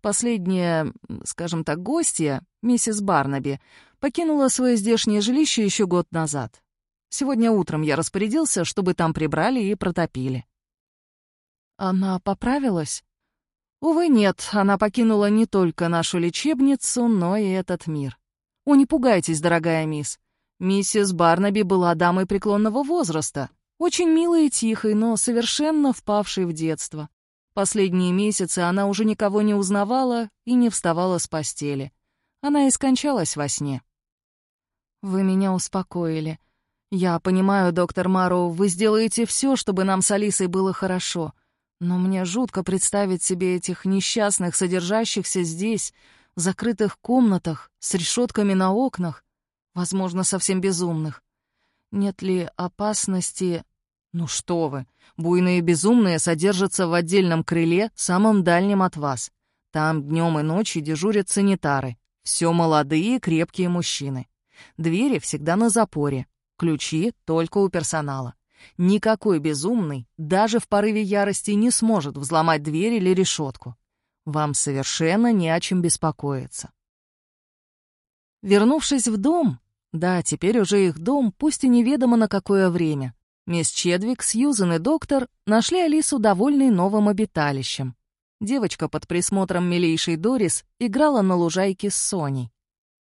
Последняя, скажем так, гостья, миссис Барнаби, покинула свое здешнее жилище еще год назад. Сегодня утром я распорядился, чтобы там прибрали и протопили. Она поправилась? Увы, нет, она покинула не только нашу лечебницу, но и этот мир. «О, не пугайтесь, дорогая мисс. Миссис Барнаби была дамой преклонного возраста, очень милой и тихой, но совершенно впавшей в детство. Последние месяцы она уже никого не узнавала и не вставала с постели. Она и скончалась во сне. Вы меня успокоили. Я понимаю, доктор Мару, вы сделаете все, чтобы нам с Алисой было хорошо. Но мне жутко представить себе этих несчастных, содержащихся здесь, закрытых комнатах, с решетками на окнах, возможно, совсем безумных. Нет ли опасности... Ну что вы, буйные безумные содержатся в отдельном крыле, самом дальнем от вас. Там днем и ночью дежурят санитары. Все молодые и крепкие мужчины. Двери всегда на запоре. Ключи только у персонала. Никакой безумный даже в порыве ярости не сможет взломать дверь или решетку. Вам совершенно не о чем беспокоиться. Вернувшись в дом, да, теперь уже их дом, пусть и неведомо на какое время, мисс Чедвик, Сьюзен и доктор нашли Алису довольной новым обиталищем. Девочка под присмотром милейшей Дорис играла на лужайке с Соней.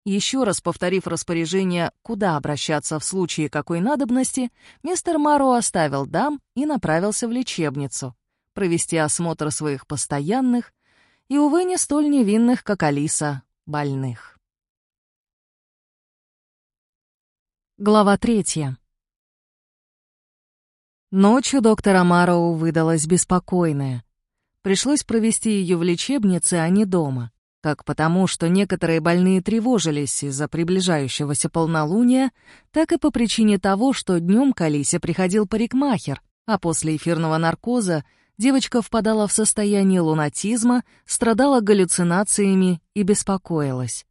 Еще раз повторив распоряжение, куда обращаться в случае какой надобности, мистер Мару оставил дам и направился в лечебницу, провести осмотр своих постоянных и, увы, не столь невинных, как Алиса, больных. Глава третья. Ночью доктора Мароу выдалась беспокойная. Пришлось провести ее в лечебнице, а не дома как потому, что некоторые больные тревожились из-за приближающегося полнолуния, так и по причине того, что днем к Алисе приходил парикмахер, а после эфирного наркоза девочка впадала в состояние лунатизма, страдала галлюцинациями и беспокоилась.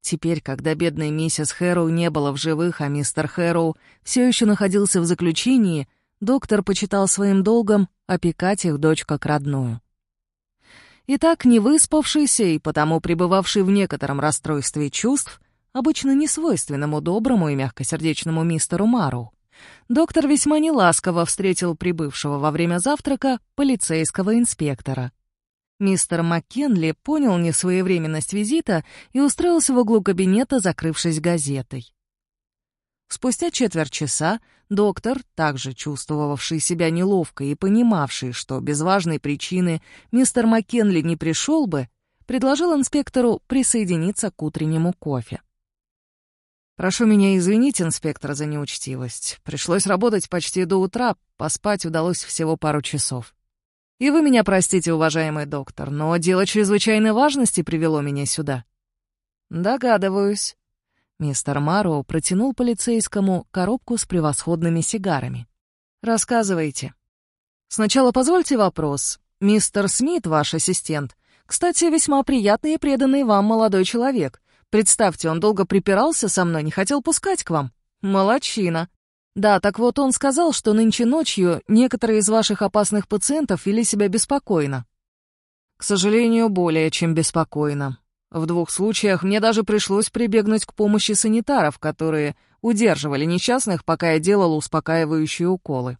Теперь, когда бедная миссис Хэроу не было в живых, а мистер Хэроу все еще находился в заключении, доктор почитал своим долгом опекать их дочь как родную. И так не выспавшийся и потому пребывавший в некотором расстройстве чувств, обычно не свойственному доброму и мягкосердечному мистеру Мару, доктор весьма неласково встретил прибывшего во время завтрака полицейского инспектора. Мистер Маккенли понял несвоевременность визита и устроился в углу кабинета, закрывшись газетой. Спустя четверть часа доктор, также чувствовавший себя неловко и понимавший, что без важной причины мистер Маккенли не пришел бы, предложил инспектору присоединиться к утреннему кофе. «Прошу меня извинить, инспектор, за неучтивость. Пришлось работать почти до утра, поспать удалось всего пару часов. И вы меня простите, уважаемый доктор, но дело чрезвычайной важности привело меня сюда». «Догадываюсь», Мистер Мароу протянул полицейскому коробку с превосходными сигарами. «Рассказывайте». «Сначала позвольте вопрос. Мистер Смит, ваш ассистент, кстати, весьма приятный и преданный вам молодой человек. Представьте, он долго припирался со мной, не хотел пускать к вам. Молодчина. Да, так вот он сказал, что нынче ночью некоторые из ваших опасных пациентов вели себя беспокойно. К сожалению, более чем беспокойно. В двух случаях мне даже пришлось прибегнуть к помощи санитаров, которые удерживали несчастных, пока я делала успокаивающие уколы.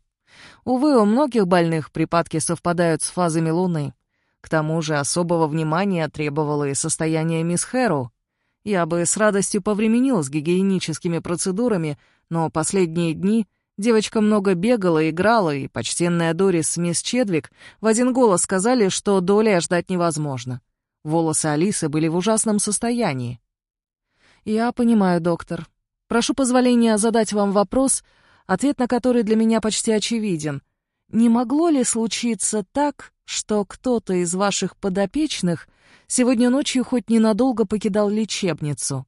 Увы, у многих больных припадки совпадают с фазами Луны. К тому же особого внимания требовало и состояние мисс Хэру. Я бы с радостью повременил с гигиеническими процедурами, но последние дни девочка много бегала, играла, и почтенная Дорис с мисс Чедвик в один голос сказали, что доля ждать невозможно. Волосы Алисы были в ужасном состоянии. «Я понимаю, доктор. Прошу позволения задать вам вопрос, ответ на который для меня почти очевиден. Не могло ли случиться так, что кто-то из ваших подопечных сегодня ночью хоть ненадолго покидал лечебницу?»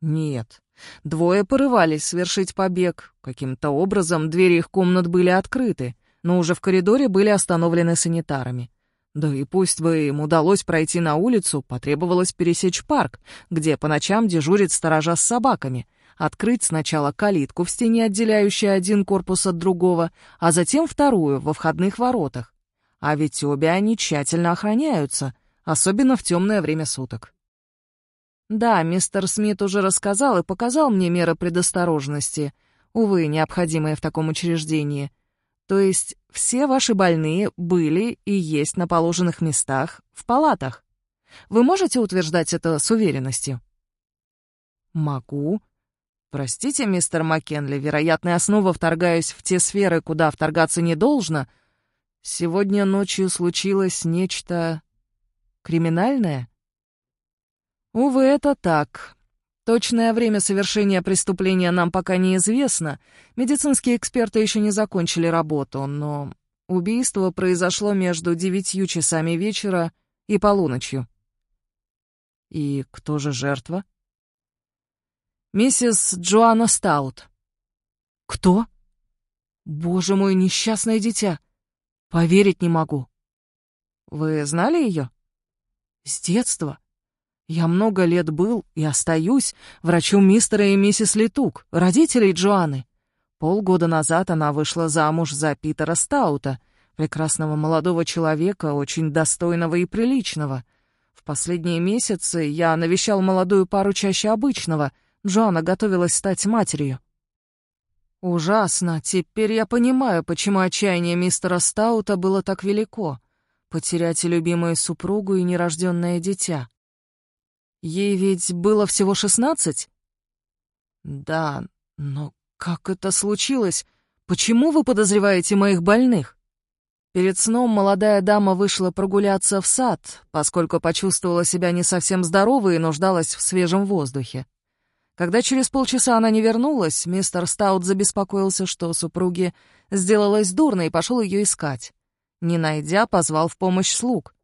«Нет. Двое порывались совершить побег. Каким-то образом двери их комнат были открыты, но уже в коридоре были остановлены санитарами. Да и пусть бы им удалось пройти на улицу, потребовалось пересечь парк, где по ночам дежурит сторожа с собаками, открыть сначала калитку в стене, отделяющую один корпус от другого, а затем вторую во входных воротах. А ведь обе они тщательно охраняются, особенно в темное время суток. Да, мистер Смит уже рассказал и показал мне меры предосторожности, увы, необходимые в таком учреждении — то есть все ваши больные были и есть на положенных местах, в палатах. Вы можете утверждать это с уверенностью? Могу. Простите, мистер Маккенли, вероятно, я снова вторгаюсь в те сферы, куда вторгаться не должно. Сегодня ночью случилось нечто... криминальное? Увы, это так. Точное время совершения преступления нам пока неизвестно. Медицинские эксперты еще не закончили работу, но убийство произошло между девятью часами вечера и полуночью. И кто же жертва? Миссис Джоанна Стаут. Кто? Боже мой, несчастное дитя. Поверить не могу. Вы знали ее? С детства. Я много лет был и остаюсь врачом мистера и миссис Литук, родителей Джоанны. Полгода назад она вышла замуж за Питера Стаута, прекрасного молодого человека, очень достойного и приличного. В последние месяцы я навещал молодую пару чаще обычного. Джоанна готовилась стать матерью. Ужасно. Теперь я понимаю, почему отчаяние мистера Стаута было так велико. Потерять любимую супругу и нерожденное дитя. Ей ведь было всего шестнадцать? Да, но как это случилось? Почему вы подозреваете моих больных? Перед сном молодая дама вышла прогуляться в сад, поскольку почувствовала себя не совсем здоровой и нуждалась в свежем воздухе. Когда через полчаса она не вернулась, мистер Стаут забеспокоился, что супруге сделалось дурно и пошел ее искать. Не найдя, позвал в помощь слуг.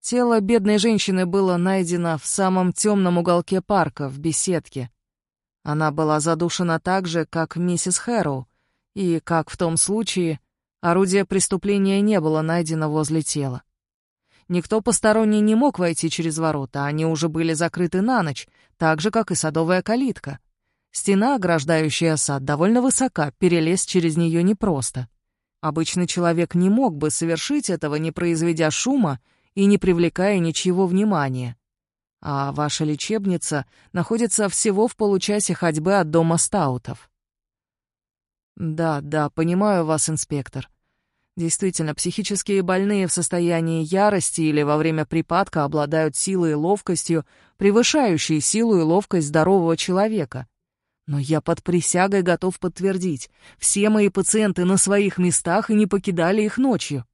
Тело бедной женщины было найдено в самом темном уголке парка, в беседке. Она была задушена так же, как миссис Хэроу, и, как в том случае, орудие преступления не было найдено возле тела. Никто посторонний не мог войти через ворота, они уже были закрыты на ночь, так же, как и садовая калитка. Стена, ограждающая сад, довольно высока, перелезть через нее непросто. Обычный человек не мог бы совершить этого, не произведя шума и не привлекая ничего внимания. А ваша лечебница находится всего в получасе ходьбы от дома стаутов. Да, да, понимаю вас, инспектор. Действительно, психические больные в состоянии ярости или во время припадка обладают силой и ловкостью, превышающей силу и ловкость здорового человека. Но я под присягой готов подтвердить, все мои пациенты на своих местах и не покидали их ночью.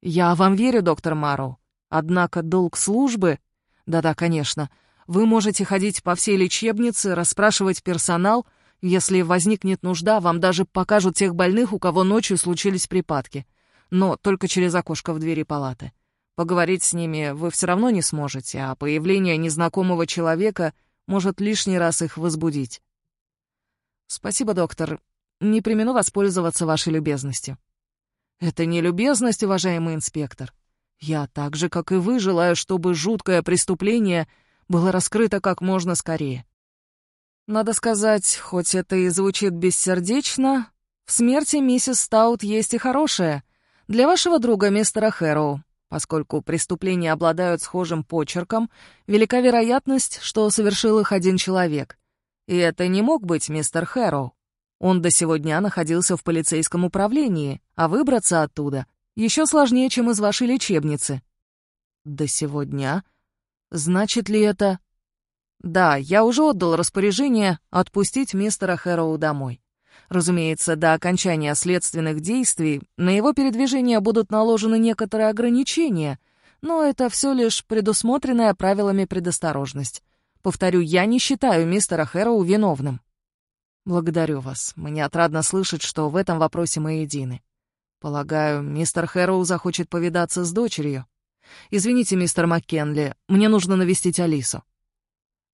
«Я вам верю, доктор Марроу. Однако долг службы...» «Да-да, конечно. Вы можете ходить по всей лечебнице, расспрашивать персонал. Если возникнет нужда, вам даже покажут тех больных, у кого ночью случились припадки. Но только через окошко в двери палаты. Поговорить с ними вы все равно не сможете, а появление незнакомого человека может лишний раз их возбудить». «Спасибо, доктор. Не примену воспользоваться вашей любезностью». Это не любезность, уважаемый инспектор. Я так же, как и вы, желаю, чтобы жуткое преступление было раскрыто как можно скорее. Надо сказать, хоть это и звучит бессердечно, в смерти миссис Стаут есть и хорошее. Для вашего друга, мистера Хэроу, поскольку преступления обладают схожим почерком, велика вероятность, что совершил их один человек. И это не мог быть мистер Хэроу. Он до сего дня находился в полицейском управлении, а выбраться оттуда еще сложнее, чем из вашей лечебницы. До сего дня? Значит ли это... Да, я уже отдал распоряжение отпустить мистера Хэроу домой. Разумеется, до окончания следственных действий на его передвижение будут наложены некоторые ограничения, но это все лишь предусмотренная правилами предосторожность. Повторю, я не считаю мистера Хэроу виновным. «Благодарю вас. Мне отрадно слышать, что в этом вопросе мы едины. Полагаю, мистер Хэроу захочет повидаться с дочерью. Извините, мистер МакКенли, мне нужно навестить Алису».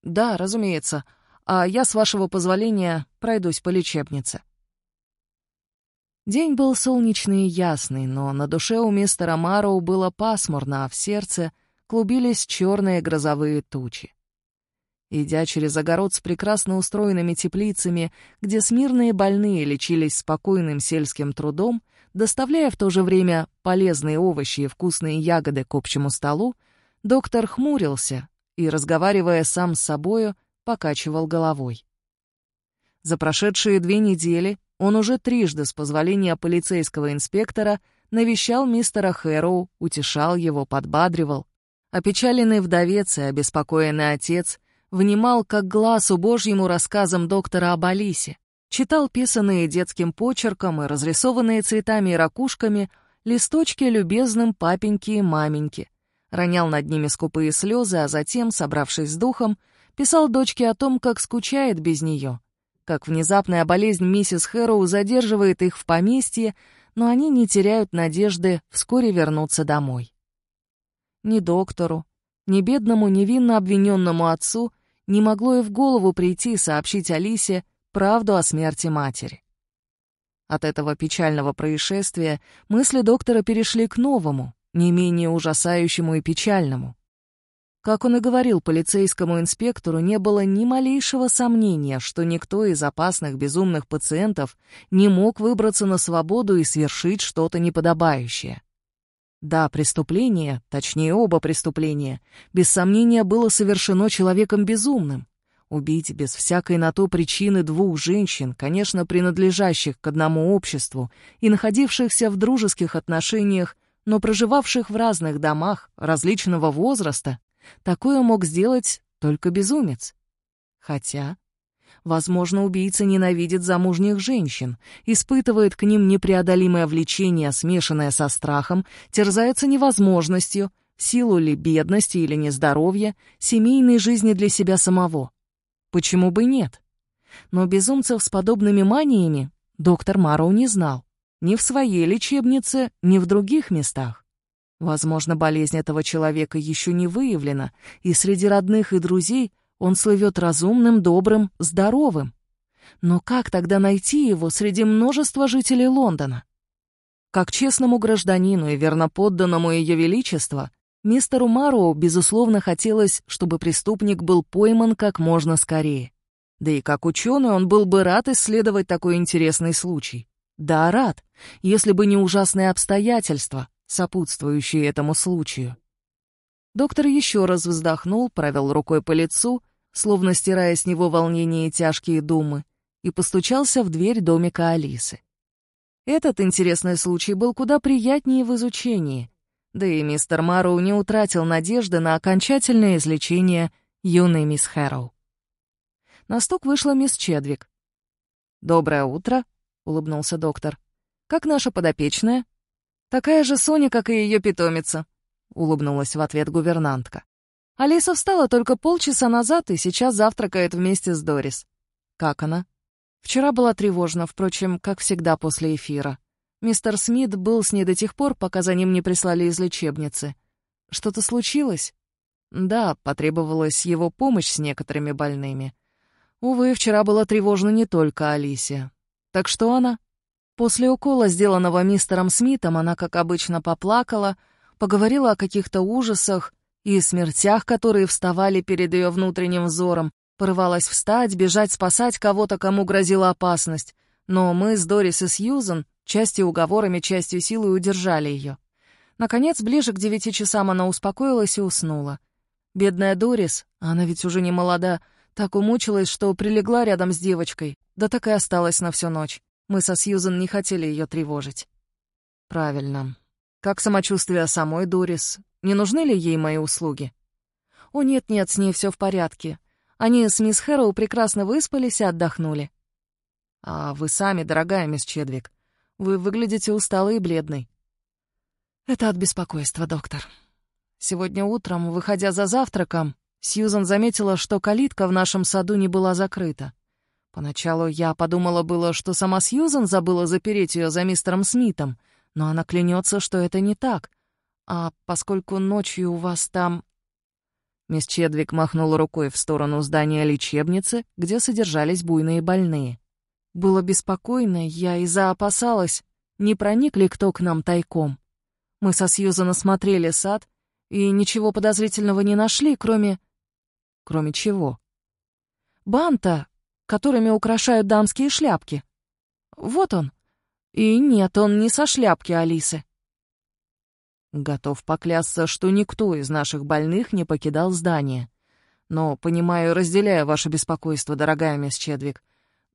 «Да, разумеется. А я, с вашего позволения, пройдусь по лечебнице». День был солнечный и ясный, но на душе у мистера Мароу было пасмурно, а в сердце клубились черные грозовые тучи. Идя через огород с прекрасно устроенными теплицами, где смирные больные лечились спокойным сельским трудом, доставляя в то же время полезные овощи и вкусные ягоды к общему столу, доктор хмурился и, разговаривая сам с собою, покачивал головой. За прошедшие две недели он уже трижды с позволения полицейского инспектора навещал мистера Хэроу, утешал его, подбадривал. Опечаленный вдовец и обеспокоенный отец — внимал как глазу божьему рассказам доктора об Алисе, читал писанные детским почерком и разрисованные цветами и ракушками листочки любезным папеньки и маменьки, ронял над ними скупые слезы, а затем, собравшись с духом, Писал дочке о том, как скучает без нее, как внезапная болезнь миссис Хэроу задерживает их в поместье, но они не теряют надежды вскоре вернуться домой. Ни доктору, ни бедному невинно обвиненному отцу не могло и в голову прийти сообщить Алисе правду о смерти матери. От этого печального происшествия мысли доктора перешли к новому, не менее ужасающему и печальному. Как он и говорил полицейскому инспектору, не было ни малейшего сомнения, что никто из опасных безумных пациентов не мог выбраться на свободу и совершить что-то неподобающее. Да, преступление, точнее оба преступления, без сомнения было совершено человеком безумным, Убить без всякой на то причины двух женщин, конечно, принадлежащих к одному обществу и находившихся в дружеских отношениях, но проживавших в разных домах различного возраста, такое мог сделать только безумец. Хотя, возможно, убийца ненавидит замужних женщин, испытывает к ним непреодолимое влечение, смешанное со страхом, терзается невозможностью, силу ли бедности или нездоровья, семейной жизни для себя самого. Почему бы нет? Но безумцев с подобными маниями доктор Мароу не знал. Ни в своей лечебнице, ни в других местах. Возможно, болезнь этого человека еще не выявлена, и среди родных и друзей он слывет разумным, добрым, здоровым. Но как тогда найти его среди множества жителей Лондона? Как честному гражданину и верноподданному Ее Величества, Мистеру Мароу, безусловно, хотелось, чтобы преступник был пойман как можно скорее. Да и как ученый он был бы рад исследовать такой интересный случай. Да, рад, если бы не ужасные обстоятельства, сопутствующие этому случаю. Доктор еще раз вздохнул, провел рукой по лицу, словно стирая с него волнение и тяжкие думы, и постучался в дверь домика Алисы. Этот интересный случай был куда приятнее в изучении, да и мистер Мароу не утратил надежды на окончательное излечение юной мисс Хэроу. На стук вышла мисс Чедвик. «Доброе утро», — улыбнулся доктор. «Как наша подопечная?» «Такая же Соня, как и ее питомица», — улыбнулась в ответ гувернантка. Алиса встала только полчаса назад и сейчас завтракает вместе с Дорис. Как она? Вчера была тревожна, впрочем, как всегда после эфира. Мистер Смит был с ней до тех пор, пока за ним не прислали из лечебницы. Что-то случилось? Да, потребовалась его помощь с некоторыми больными. Увы, вчера было тревожно не только Алисе. Так что она? После укола, сделанного мистером Смитом, она, как обычно, поплакала, поговорила о каких-то ужасах и смертях, которые вставали перед ее внутренним взором, порывалась встать, бежать, спасать кого-то, кому грозила опасность. Но мы с Дорис и Сьюзен Частью уговорами, частью силой удержали ее. Наконец, ближе к девяти часам она успокоилась и уснула. Бедная Дорис, она ведь уже не молода, так умучилась, что прилегла рядом с девочкой, да так и осталась на всю ночь. Мы со Сьюзен не хотели ее тревожить. Правильно. Как самочувствие самой Дорис? Не нужны ли ей мои услуги? О, нет-нет, с ней все в порядке. Они с мисс Хэроу прекрасно выспались и отдохнули. А вы сами, дорогая мисс Чедвик, вы выглядите усталой и бледной». «Это от беспокойства, доктор. Сегодня утром, выходя за завтраком, Сьюзан заметила, что калитка в нашем саду не была закрыта. Поначалу я подумала было, что сама Сьюзан забыла запереть ее за мистером Смитом, но она клянется, что это не так. А поскольку ночью у вас там...» Мисс Чедвик махнула рукой в сторону здания лечебницы, где содержались буйные больные. Было беспокойно, я и заопасалась, не проник ли кто к нам тайком. Мы со Сьюзан осмотрели сад и ничего подозрительного не нашли, кроме... Кроме чего? Банта, которыми украшают дамские шляпки. Вот он. И нет, он не со шляпки Алисы. Готов поклясться, что никто из наших больных не покидал здание. Но, понимаю, разделяю ваше беспокойство, дорогая мисс Чедвик.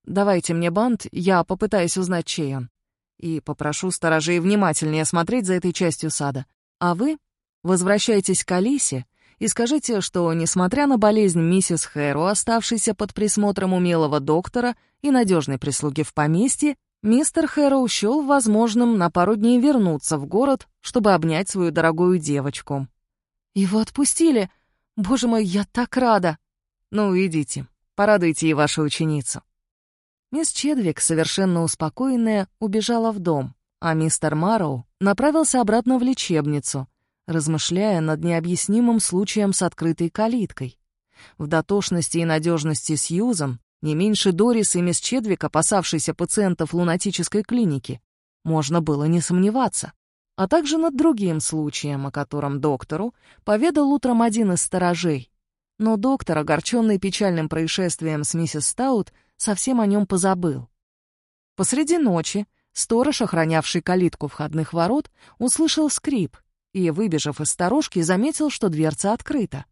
Давайте мне бант, я попытаюсь узнать, чей он. И попрошу сторожей внимательнее смотреть за этой частью сада. А вы возвращайтесь к Алисе и скажите, что, несмотря на болезнь миссис Хэру, оставшейся под присмотром умелого доктора и надежной прислуги в поместье, мистер Хэроу счел возможным на пару дней вернуться в город, чтобы обнять свою дорогую девочку. «Его отпустили? Боже мой, я так рада!» Ну, идите, порадуйте и вашу ученицу». Мисс Чедвик, совершенно успокоенная, убежала в дом, а мистер Марроу направился обратно в лечебницу, размышляя над необъяснимым случаем с открытой калиткой. В дотошности и надежности Сьюзан не меньше Дорис и мисс Чедвик, опасавшейся пациентов лунатической клиники, можно было не сомневаться. А также над другим случаем, о котором доктору поведал утром один из сторожей. Но доктор, огорченный печальным происшествием с миссис Стаут, совсем о нем позабыл. Посреди ночи сторож, охранявший калитку входных ворот, услышал скрип и, выбежав из сторожки, заметил, что дверца открыта.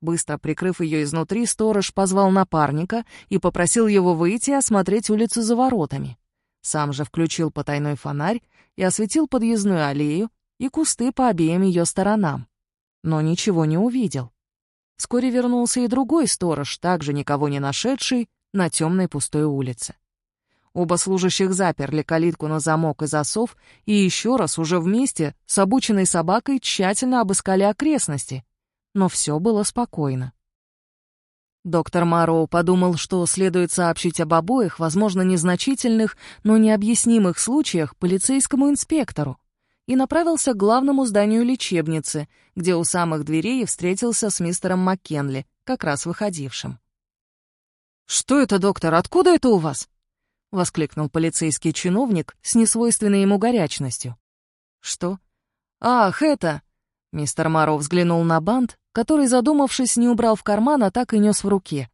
Быстро прикрыв ее изнутри, сторож позвал напарника и попросил его выйти и осмотреть улицу за воротами. Сам же включил потайной фонарь и осветил подъездную аллею и кусты по обеим ее сторонам. Но ничего не увидел. Вскоре вернулся и другой сторож, также никого не нашедший, на темной пустой улице. Оба служащих заперли калитку на замок и засов и еще раз уже вместе с обученной собакой тщательно обыскали окрестности. Но все было спокойно. Доктор Мароу подумал, что следует сообщить об обоих, возможно, незначительных, но необъяснимых случаях полицейскому инспектору, и направился к главному зданию лечебницы, где у самых дверей встретился с мистером Маккенли, как раз выходившим. «Что это, доктор? Откуда это у вас?» — воскликнул полицейский чиновник с несвойственной ему горячностью. «Что? Ах, это...» Мистер Маро взглянул на бант, который, задумавшись, не убрал в карман, а так и нес в руке.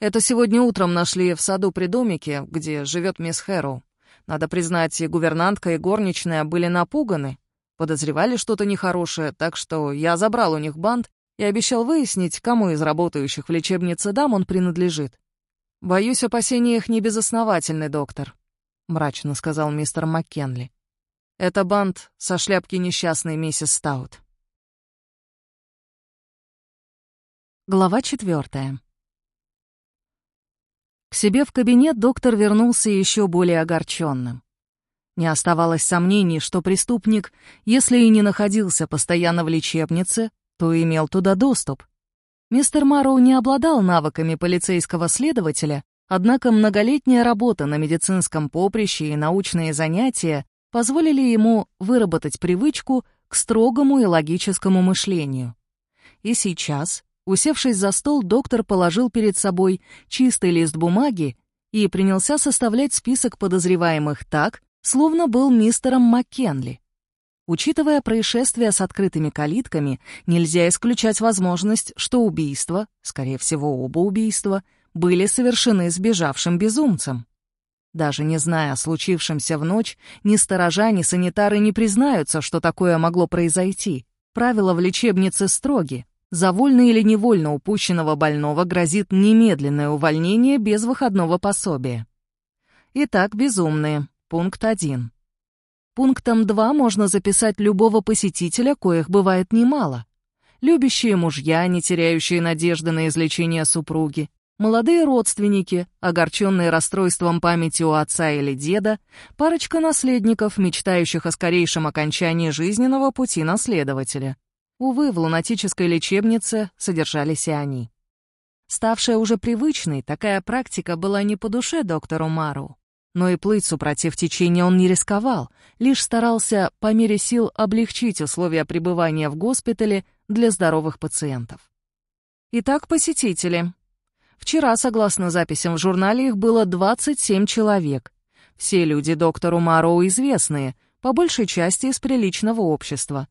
«Это сегодня утром нашли в саду при домике, где живет мисс Хэроу. Надо признать, и гувернантка, и горничная были напуганы, подозревали что-то нехорошее, так что я забрал у них бант и обещал выяснить, кому из работающих в лечебнице дам он принадлежит. «Боюсь, опасения их не безосновательны, доктор», — мрачно сказал мистер Маккенли. «Это бант со шляпки несчастной миссис Стаут». Глава четвертая. К себе в кабинет доктор вернулся еще более огорченным. Не оставалось сомнений, что преступник, если и не находился постоянно в лечебнице, то имел туда доступ. Мистер Марроу не обладал навыками полицейского следователя, однако многолетняя работа на медицинском поприще и научные занятия позволили ему выработать привычку к строгому и логическому мышлению. И сейчас, усевшись за стол, доктор положил перед собой чистый лист бумаги и принялся составлять список подозреваемых так, словно был мистером Маккенли. Учитывая происшествия с открытыми калитками, нельзя исключать возможность, что убийства, скорее всего, оба убийства, были совершены сбежавшим безумцем. Даже не зная о случившемся в ночь, ни сторожа, ни санитары не признаются, что такое могло произойти. Правила в лечебнице строги. За вольно или невольно упущенного больного грозит немедленное увольнение без выходного пособия. Итак, безумные. Пункт 1. Пунктом 2 можно записать любого посетителя, коих бывает немало. Любящие мужья, не теряющие надежды на излечение супруги, молодые родственники, огорченные расстройством памяти у отца или деда, парочка наследников, мечтающих о скорейшем окончании жизненного пути наследователя. Увы, в лунатической лечебнице содержались и они. Ставшая уже привычной, такая практика была не по душе доктору Мару. Но и плыть супротив течения он не рисковал, лишь старался по мере сил облегчить условия пребывания в госпитале для здоровых пациентов. Итак, посетители. Вчера, согласно записям в журнале, их было 27 человек. Все люди доктору Мароу известные, по большей части из приличного общества.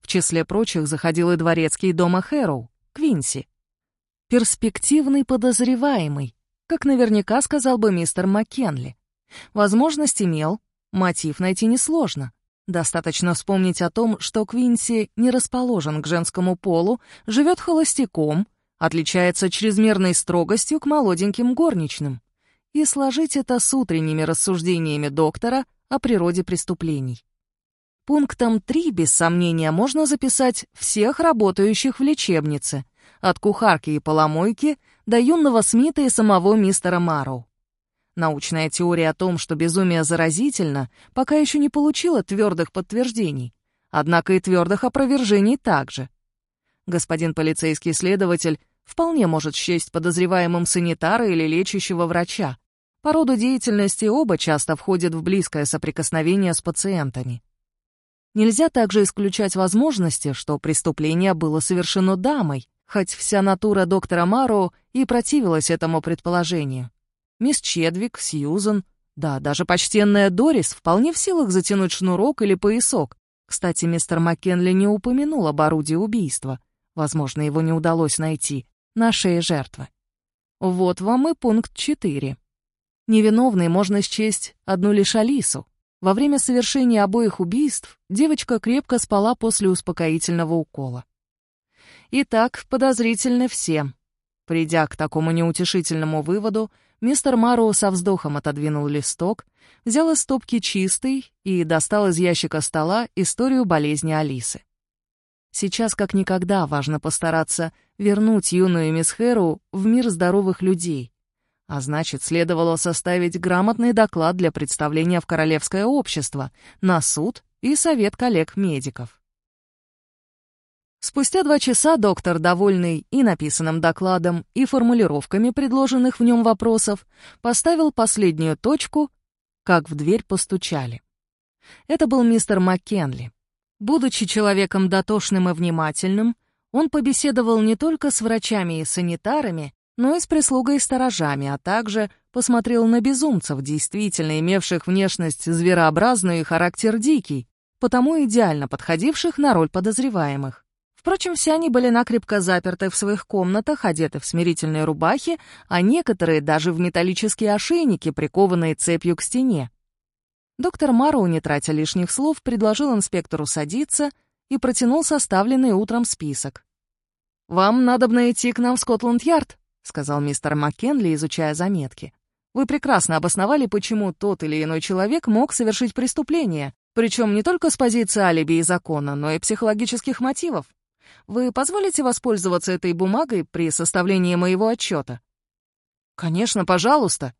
В числе прочих заходил и дворецкий дома Хэроу, Квинси. Перспективный подозреваемый, как наверняка сказал бы мистер Маккенли. Возможность имел, мотив найти несложно. Достаточно вспомнить о том, что Квинси не расположен к женскому полу, живет холостяком, отличается чрезмерной строгостью к молоденьким горничным. И сложить это с утренними рассуждениями доктора о природе преступлений. Пунктом 3, без сомнения, можно записать всех работающих в лечебнице, от кухарки и поломойки до юного Смита и самого мистера Марроу. Научная теория о том, что безумие заразительно, пока еще не получила твердых подтверждений, однако и твердых опровержений также. Господин полицейский следователь вполне может счесть подозреваемым санитара или лечащего врача. По роду деятельности оба часто входят в близкое соприкосновение с пациентами. Нельзя также исключать возможности, что преступление было совершено дамой, хоть вся натура доктора Маро и противилась этому предположению. Мисс Чедвик, Сьюзен, да, даже почтенная Дорис вполне в силах затянуть шнурок или поясок. Кстати, мистер Маккенли не упомянул об орудии убийства. Возможно, его не удалось найти. На шее жертвы. Вот вам и пункт 4. Невиновной можно счесть одну лишь Алису. Во время совершения обоих убийств девочка крепко спала после успокоительного укола. Итак, подозрительны все. Придя к такому неутешительному выводу, мистер Мароу со вздохом отодвинул листок, взял из стопки чистый и достал из ящика стола историю болезни Алисы. Сейчас как никогда важно постараться вернуть юную мисс Хэру в мир здоровых людей, а значит, следовало составить грамотный доклад для представления в Королевское общество, на суд и совет коллег-медиков. Спустя два часа доктор, довольный и написанным докладом, и формулировками предложенных в нем вопросов, поставил последнюю точку, как в дверь постучали. Это был мистер Маккенли. Будучи человеком дотошным и внимательным, он побеседовал не только с врачами и санитарами, но и с прислугой и сторожами, а также посмотрел на безумцев, действительно имевших внешность зверообразную и характер дикий, потому идеально подходивших на роль подозреваемых. Впрочем, все они были накрепко заперты в своих комнатах, одеты в смирительные рубахи, а некоторые даже в металлические ошейники, прикованные цепью к стене. Доктор Мароу, не тратя лишних слов, предложил инспектору садиться и протянул составленный утром список. «Вам надо бы идти к нам в Скотланд-Ярд», — сказал мистер Маккенли, изучая заметки. «Вы прекрасно обосновали, почему тот или иной человек мог совершить преступление, причем не только с позиции алиби и закона, но и психологических мотивов. Вы позволите воспользоваться этой бумагой при составлении моего отчета?» «Конечно, пожалуйста».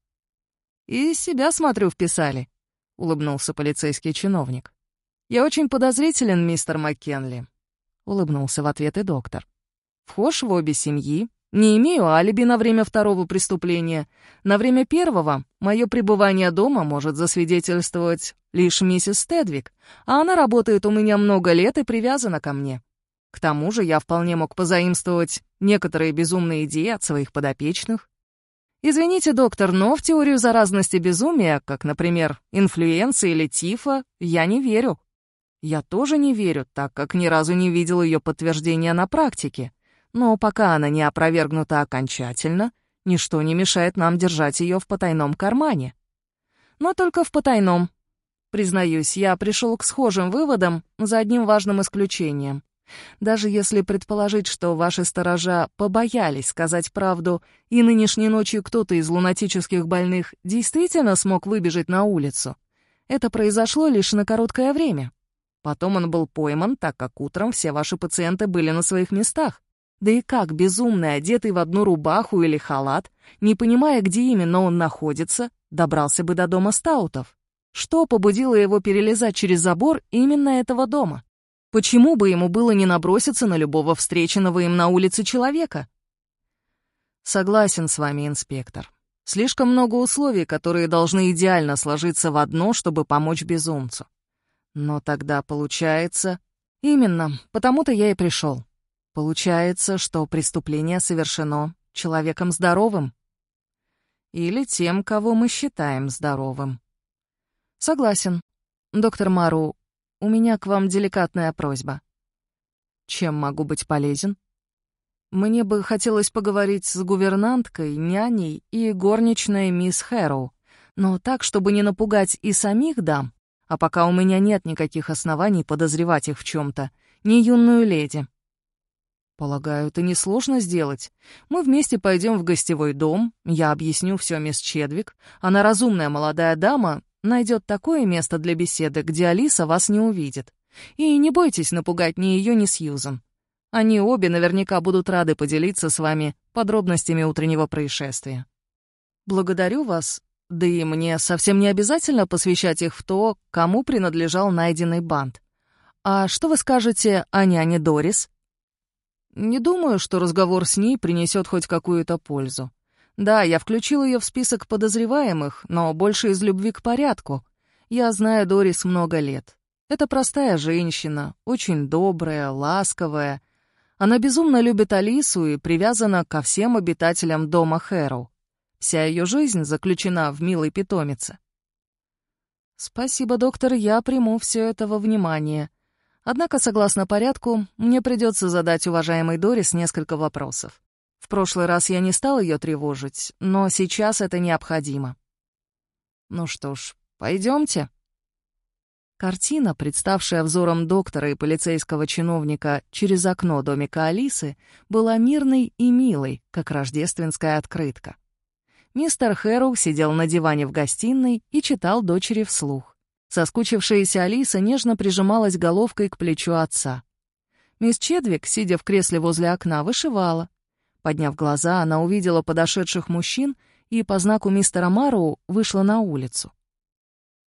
«И себя, смотрю, вписали», — улыбнулся полицейский чиновник. «Я очень подозрителен, мистер Маккенли», — улыбнулся в ответ и доктор. «Вхож в обе семьи, не имею алиби на время второго преступления. На время первого мое пребывание дома может засвидетельствовать лишь миссис Стедвик, а она работает у меня много лет и привязана ко мне. К тому же я вполне мог позаимствовать некоторые безумные идеи от своих подопечных. Извините, доктор, но в теорию заразности безумия, как, например, инфлюенции или тифа, я не верю. Я тоже не верю, так как ни разу не видел ее подтверждения на практике но пока она не опровергнута окончательно, ничто не мешает нам держать ее в потайном кармане. Но только в потайном. Признаюсь, я пришел к схожим выводам за одним важным исключением. Даже если предположить, что ваши сторожа побоялись сказать правду, и нынешней ночью кто-то из лунатических больных действительно смог выбежать на улицу, это произошло лишь на короткое время. Потом он был пойман, так как утром все ваши пациенты были на своих местах. Да и как безумный, одетый в одну рубаху или халат, не понимая, где именно он находится, добрался бы до дома стаутов? Что побудило его перелезать через забор именно этого дома? Почему бы ему было не наброситься на любого встреченного им на улице человека? Согласен с вами, инспектор. Слишком много условий, которые должны идеально сложиться в одно, чтобы помочь безумцу. Но тогда получается... Именно, потому-то я и пришел. Получается, что преступление совершено человеком здоровым. Или тем, кого мы считаем здоровым. Согласен. Доктор Мару, у меня к вам деликатная просьба. Чем могу быть полезен? Мне бы хотелось поговорить с гувернанткой, няней и горничной мисс Хэроу, но так, чтобы не напугать и самих дам, а пока у меня нет никаких оснований подозревать их в чем-то, не юную леди. «Полагаю, это несложно сделать. Мы вместе пойдем в гостевой дом, я объясню все мисс Чедвик. Она разумная молодая дама, найдет такое место для беседы, где Алиса вас не увидит. И не бойтесь напугать ни ее, ни Сьюзан. Они обе наверняка будут рады поделиться с вами подробностями утреннего происшествия. Благодарю вас, да и мне совсем не обязательно посвящать их в то, кому принадлежал найденный бант. А что вы скажете о няне Дорис?» Не думаю, что разговор с ней принесет хоть какую-то пользу. Да, я включил ее в список подозреваемых, но больше из любви к порядку. Я знаю Дорис много лет. Это простая женщина, очень добрая, ласковая. Она безумно любит Алису и привязана ко всем обитателям дома Хэроу. Вся ее жизнь заключена в милой питомице. Спасибо, доктор, я приму все это во внимание. Однако, согласно порядку, мне придется задать уважаемой Дорис несколько вопросов. Прошлый раз я не стал ее тревожить, но сейчас это необходимо. Ну что ж, пойдемте. Картина, представшая взором доктора и полицейского чиновника через окно домика Алисы, была мирной и милой, как рождественская открытка. Мистер Хэроу сидел на диване в гостиной и читал дочери вслух. Соскучившаяся Алиса нежно прижималась головкой к плечу отца. Мисс Чедвик, сидя в кресле возле окна, вышивала. Подняв глаза, она увидела подошедших мужчин и по знаку мистера Мароу вышла на улицу.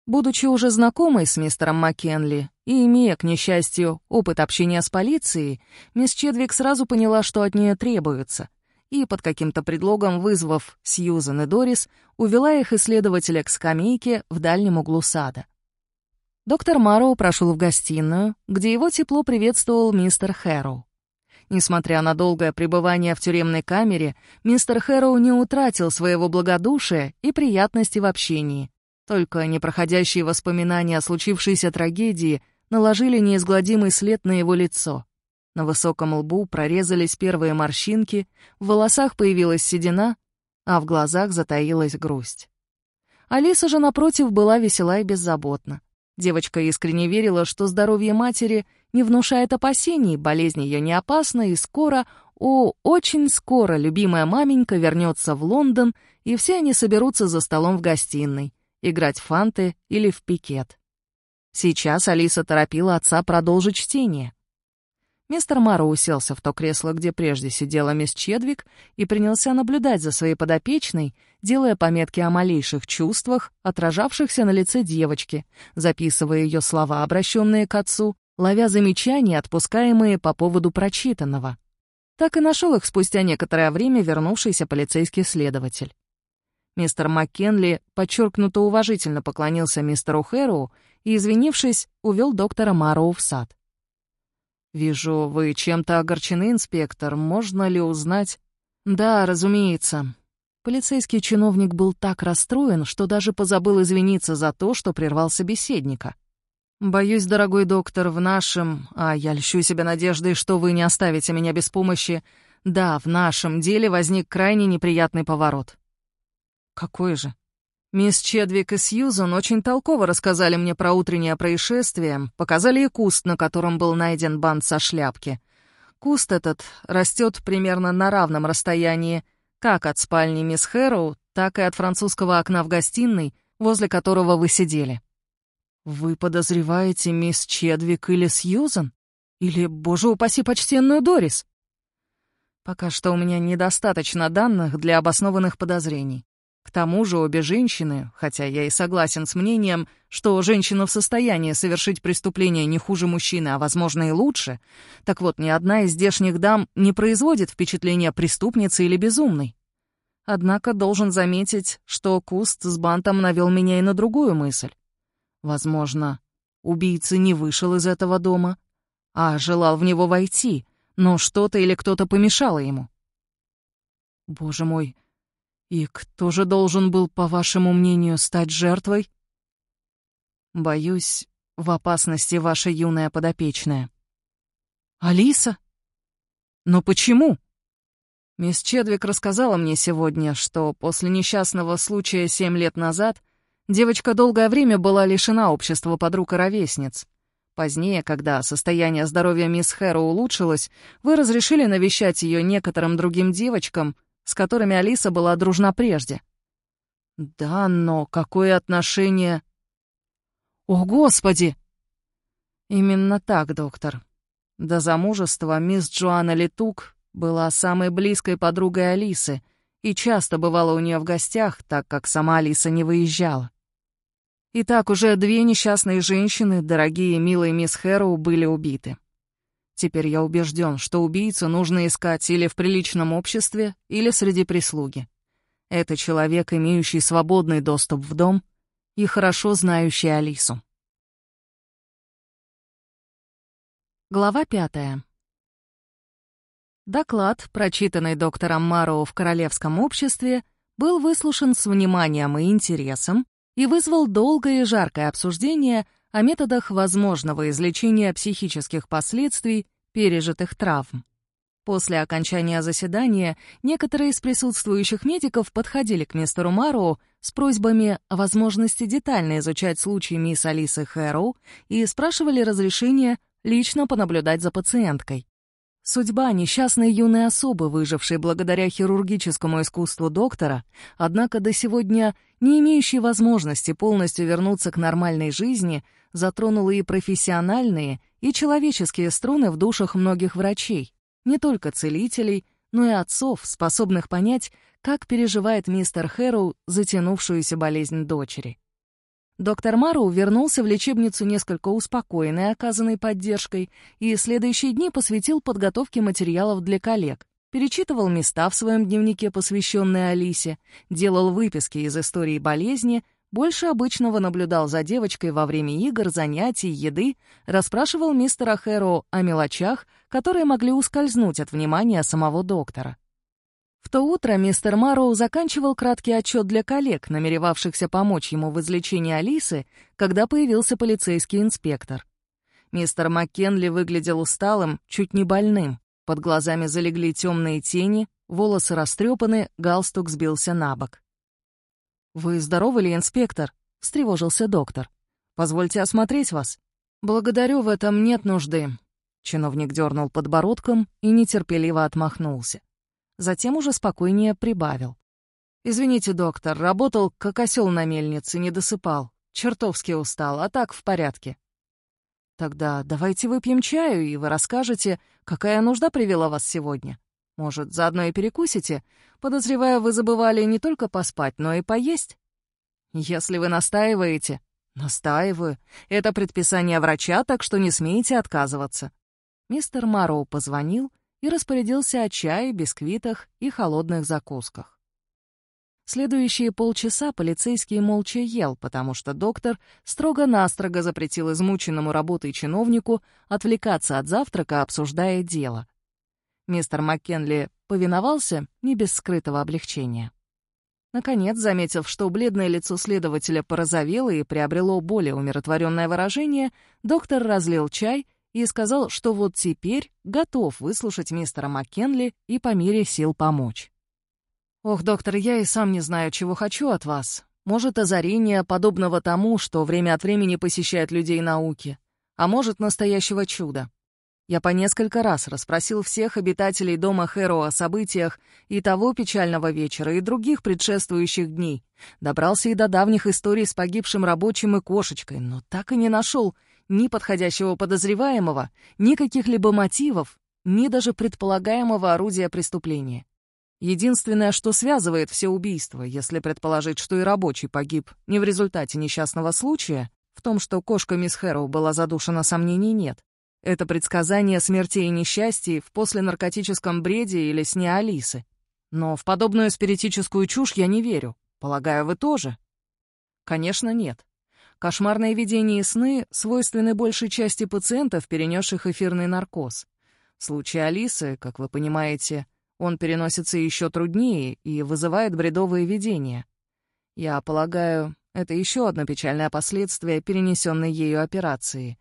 Будучи уже знакомой с мистером Маккенли и имея, к несчастью, опыт общения с полицией, мисс Чедвик сразу поняла, что от нее требуется, и, под каким-то предлогом вызвав Сьюзен и Дорис, увела их исследователя к скамейке в дальнем углу сада. Доктор Мароу прошел в гостиную, где его тепло приветствовал мистер Хэроу. Несмотря на долгое пребывание в тюремной камере, мистер Хэроу не утратил своего благодушия и приятности в общении. Только непроходящие воспоминания о случившейся трагедии наложили неизгладимый след на его лицо. На высоком лбу прорезались первые морщинки, в волосах появилась седина, а в глазах затаилась грусть. Алиса же, напротив, была весела и беззаботна. Девочка искренне верила, что здоровье матери не внушает опасений, болезнь ее не опасна, и скоро, о, очень скоро любимая маменька вернется в Лондон, и все они соберутся за столом в гостиной, играть в фанты или в пикет. Сейчас Алиса торопила отца продолжить чтение. Мистер Маро уселся в то кресло, где прежде сидела мисс Чедвик, и принялся наблюдать за своей подопечной, делая пометки о малейших чувствах, отражавшихся на лице девочки, записывая ее слова, обращенные к отцу, ловя замечания, отпускаемые по поводу прочитанного. Так и нашел их спустя некоторое время вернувшийся полицейский следователь. Мистер Маккенли подчеркнуто уважительно поклонился мистеру Хэрроу и, извинившись, увел доктора Мароу в сад. «Вижу, вы чем-то огорчены, инспектор. Можно ли узнать?» «Да, разумеется». Полицейский чиновник был так расстроен, что даже позабыл извиниться за то, что прервал собеседника. «Боюсь, дорогой доктор, в нашем... А я льщу себя надеждой, что вы не оставите меня без помощи. Да, в нашем деле возник крайне неприятный поворот». «Какой же?» Мисс Чедвик и Сьюзан очень толково рассказали мне про утреннее происшествие, показали и куст, на котором был найден бант со шляпки. Куст этот растет примерно на равном расстоянии как от спальни мисс Хэроу, так и от французского окна в гостиной, возле которого вы сидели. Вы подозреваете мисс Чедвик или Сьюзан? Или, боже упаси, почтенную Дорис? Пока что у меня недостаточно данных для обоснованных подозрений. К тому же обе женщины, хотя я и согласен с мнением, что женщина в состоянии совершить преступление не хуже мужчины, а, возможно, и лучше, так вот, ни одна из здешних дам не производит впечатления преступницы или безумной. Однако должен заметить, что куст с бантом навел меня и на другую мысль. Возможно, убийца не вышел из этого дома, а желал в него войти, но что-то или кто-то помешало ему. Боже мой, и кто же должен был, по вашему мнению, стать жертвой? Боюсь, в опасности ваша юная подопечная. Алиса? Но почему? Мисс Чедвик рассказала мне сегодня, что после несчастного случая семь лет назад девочка долгое время была лишена общества подруг и ровесниц. Позднее, когда состояние здоровья мисс Хэро улучшилось, вы разрешили навещать ее некоторым другим девочкам, с которыми Алиса была дружна прежде. Да, но какое отношение... О, Господи! Именно так, доктор. До замужества мисс Джоанна Летук была самой близкой подругой Алисы и часто бывала у нее в гостях, так как сама Алиса не выезжала. И так уже две несчастные женщины, дорогие милые мисс Хэроу, были убиты. Теперь я убежден, что убийцу нужно искать или в приличном обществе, или среди прислуги. Это человек, имеющий свободный доступ в дом и хорошо знающий Алису. Глава пятая. Доклад, прочитанный доктором Мароу в Королевском обществе, был выслушан с вниманием и интересом и вызвал долгое и жаркое обсуждение о методах возможного излечения психических последствий пережитых травм. После окончания заседания некоторые из присутствующих медиков подходили к мистеру Мароу с просьбами о возможности детально изучать случай мисс Алисы Хэроу и спрашивали разрешения лично понаблюдать за пациенткой. Судьба несчастной юной особы, выжившей благодаря хирургическому искусству доктора, однако до сегодня не имеющей возможности полностью вернуться к нормальной жизни, затронула и профессиональные, и человеческие струны в душах многих врачей, не только целителей, но и отцов, способных понять, как переживает мистер Хэроу затянувшуюся болезнь дочери. Доктор Мароу вернулся в лечебницу несколько успокоенный оказанной поддержкой и следующие дни посвятил подготовке материалов для коллег, перечитывал места в своем дневнике, посвященные Алисе, делал выписки из истории болезни, больше обычного наблюдал за девочкой во время игр, занятий, еды, расспрашивал мистера Хэроу о мелочах, которые могли ускользнуть от внимания самого доктора. В то утро мистер Марроу заканчивал краткий отчет для коллег, намеревавшихся помочь ему в излечении Алисы, когда появился полицейский инспектор. Мистер Маккенли выглядел усталым, чуть не больным. Под глазами залегли темные тени, волосы растрепаны, галстук сбился на бок. «Вы здоровы ли, инспектор?» — встревожился доктор. «Позвольте осмотреть вас». «Благодарю, в этом нет нужды». Чиновник дернул подбородком и нетерпеливо отмахнулся. Затем уже спокойнее прибавил. «Извините, доктор, работал как осел на мельнице, не досыпал. Чертовски устал, а так в порядке». «Тогда давайте выпьем чаю, и вы расскажете, какая нужда привела вас сегодня. Может, заодно и перекусите? Подозреваю, вы забывали не только поспать, но и поесть?» «Если вы настаиваете...» «Настаиваю. Это предписание врача, так что не смейте отказываться». Мистер Мароу позвонил, и распорядился о чае, бисквитах и холодных закусках. Следующие полчаса полицейский молча ел, потому что доктор строго-настрого запретил измученному работой чиновнику отвлекаться от завтрака, обсуждая дело. Мистер Маккенли повиновался не без скрытого облегчения. Наконец, заметив, что бледное лицо следователя порозовело и приобрело более умиротворенное выражение, доктор разлил чай и сказал, что вот теперь готов выслушать мистера Маккенли и по мере сил помочь. «Ох, доктор, я и сам не знаю, чего хочу от вас. Может, озарение, подобного тому, что время от времени посещает людей науки, а может, настоящего чуда. Я по несколько раз расспросил всех обитателей дома Хэро о событиях и того печального вечера, и других предшествующих дней. Добрался и до давних историй с погибшим рабочим и кошечкой, но так и не нашел ни подходящего подозреваемого, ни каких-либо мотивов, ни даже предполагаемого орудия преступления. Единственное, что связывает все убийства, если предположить, что и рабочий погиб не в результате несчастного случая, в том, что кошка мисс Хэроу была задушена, сомнений нет. Это предсказание смертей и несчастий в посленаркотическом бреде или сне Алисы. Но в подобную спиритическую чушь я не верю. Полагаю, вы тоже? Конечно, нет. Кошмарные видения и сны свойственны большей части пациентов, перенесших эфирный наркоз. В случае Алисы, как вы понимаете, он переносится еще труднее и вызывает бредовые видения. Я полагаю, это еще одно печальное последствие перенесенной ею операции.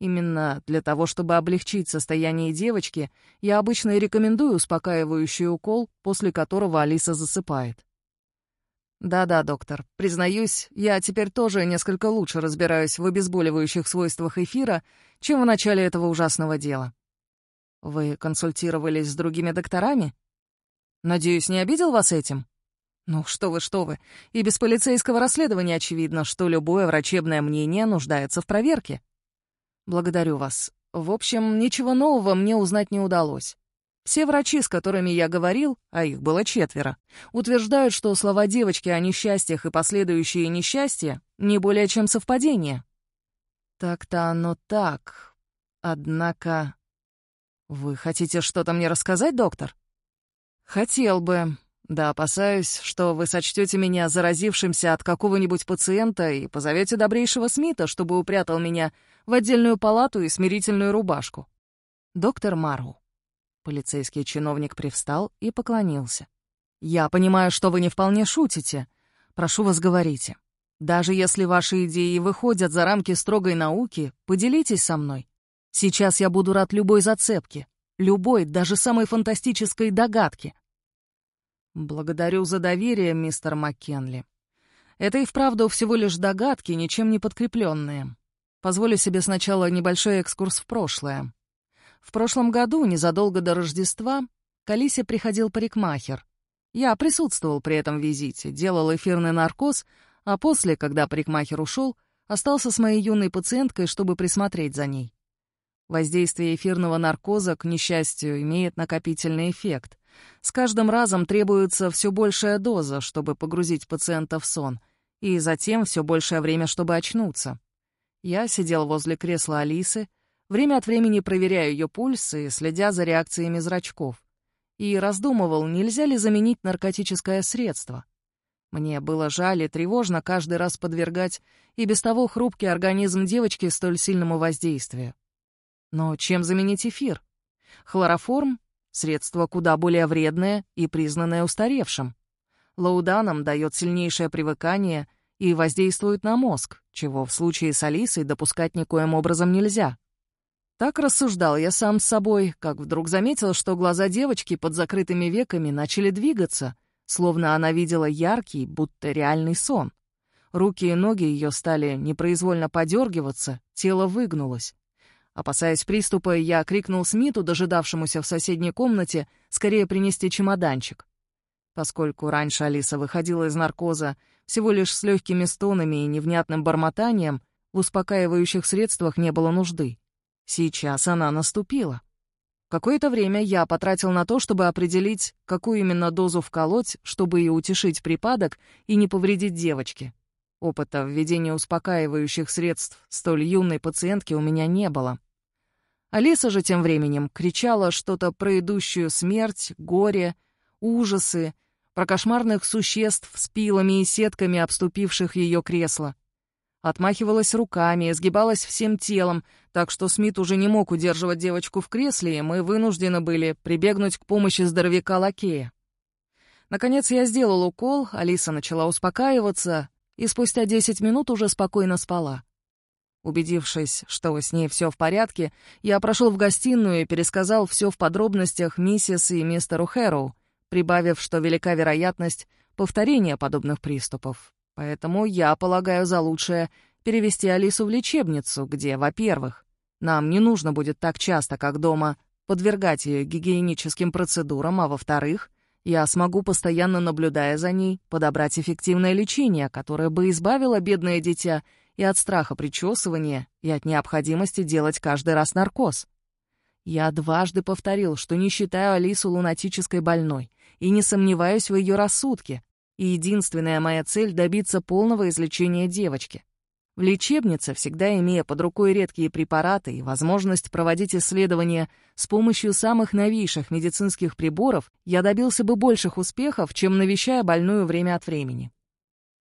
Именно для того, чтобы облегчить состояние девочки, я обычно рекомендую успокаивающий укол, после которого Алиса засыпает. «Да-да, доктор. Признаюсь, я теперь тоже несколько лучше разбираюсь в обезболивающих свойствах эфира, чем в начале этого ужасного дела». «Вы консультировались с другими докторами?» «Надеюсь, не обидел вас этим?» «Ну что вы, что вы. И без полицейского расследования очевидно, что любое врачебное мнение нуждается в проверке». «Благодарю вас. В общем, ничего нового мне узнать не удалось. Все врачи, с которыми я говорил, а их было четверо, утверждают, что слова девочки о несчастьях и последующие несчастья не более чем совпадение. Так-то оно так. Однако... «Вы хотите что-то мне рассказать, доктор?» «Хотел бы. Да опасаюсь, что вы сочтете меня заразившимся от какого-нибудь пациента и позовете добрейшего Смита, чтобы упрятал меня в отдельную палату и смирительную рубашку. Доктор Мару». Полицейский чиновник привстал и поклонился. «Я понимаю, что вы не вполне шутите. Прошу вас, говорите. Даже если ваши идеи выходят за рамки строгой науки, поделитесь со мной. Сейчас я буду рад любой зацепке, любой, даже самой фантастической догадке. Благодарю за доверие, мистер Маккенли. Это и вправду всего лишь догадки, ничем не подкрепленные. Позволю себе сначала небольшой экскурс в прошлое. В прошлом году, незадолго до Рождества, к Алисе приходил парикмахер. Я присутствовал при этом визите, делал эфирный наркоз, а после, когда парикмахер ушел, остался с моей юной пациенткой, чтобы присмотреть за ней. Воздействие эфирного наркоза, к несчастью, имеет накопительный эффект. С каждым разом требуется все большая доза, чтобы погрузить пациента в сон, и затем все большее время, чтобы очнуться. Я сидел возле кресла Алисы, время от времени проверяя ее пульс и следя за реакциями зрачков. И раздумывал, нельзя ли заменить наркотическое средство. Мне было жаль и тревожно каждый раз подвергать и без того хрупкий организм девочки столь сильному воздействию. Но чем заменить эфир? Хлороформ — средство куда более вредное и признанное устаревшим. Лауданом дает сильнейшее привыкание и воздействует на мозг, чего в случае с Алисой допускать никоим образом нельзя. Так рассуждал я сам с собой, как вдруг заметил, что глаза девочки под закрытыми веками начали двигаться, словно она видела яркий, будто реальный сон. Руки и ноги ее стали непроизвольно подергиваться, тело выгнулось. Опасаясь приступа, я крикнул Смиту, дожидавшемуся в соседней комнате, скорее принести чемоданчик. Поскольку раньше Алиса выходила из наркоза всего лишь с легкими стонами и невнятным бормотанием, в успокаивающих средствах не было нужды. Сейчас она наступила. Какое-то время я потратил на то, чтобы определить, какую именно дозу вколоть, чтобы и утешить припадок и не повредить девочке. Опыта введения успокаивающих средств столь юной пациентки у меня не было. Алиса же тем временем кричала что-то про идущую смерть, горе, ужасы, про кошмарных существ с пилами и сетками, обступивших ее кресло. Отмахивалась руками, изгибалась всем телом, так что Смит уже не мог удерживать девочку в кресле, и мы вынуждены были прибегнуть к помощи здоровяка-лакея. Наконец я сделал укол, Алиса начала успокаиваться, и спустя десять минут уже спокойно спала. Убедившись, что с ней все в порядке, я прошел в гостиную и пересказал все в подробностях миссис и мистеру Хэроу, прибавив, что велика вероятность повторения подобных приступов. Поэтому я полагаю за лучшее перевести Алису в лечебницу, где, во-первых, нам не нужно будет так часто, как дома, подвергать ее гигиеническим процедурам, а во-вторых, я смогу, постоянно наблюдая за ней, подобрать эффективное лечение, которое бы избавило бедное дитя и от страха причесывания, и от необходимости делать каждый раз наркоз. Я дважды повторил, что не считаю Алису лунатической больной и не сомневаюсь в ее рассудке, и единственная моя цель — добиться полного излечения девочки. В лечебнице, всегда имея под рукой редкие препараты и возможность проводить исследования с помощью самых новейших медицинских приборов, я добился бы больших успехов, чем навещая больную время от времени.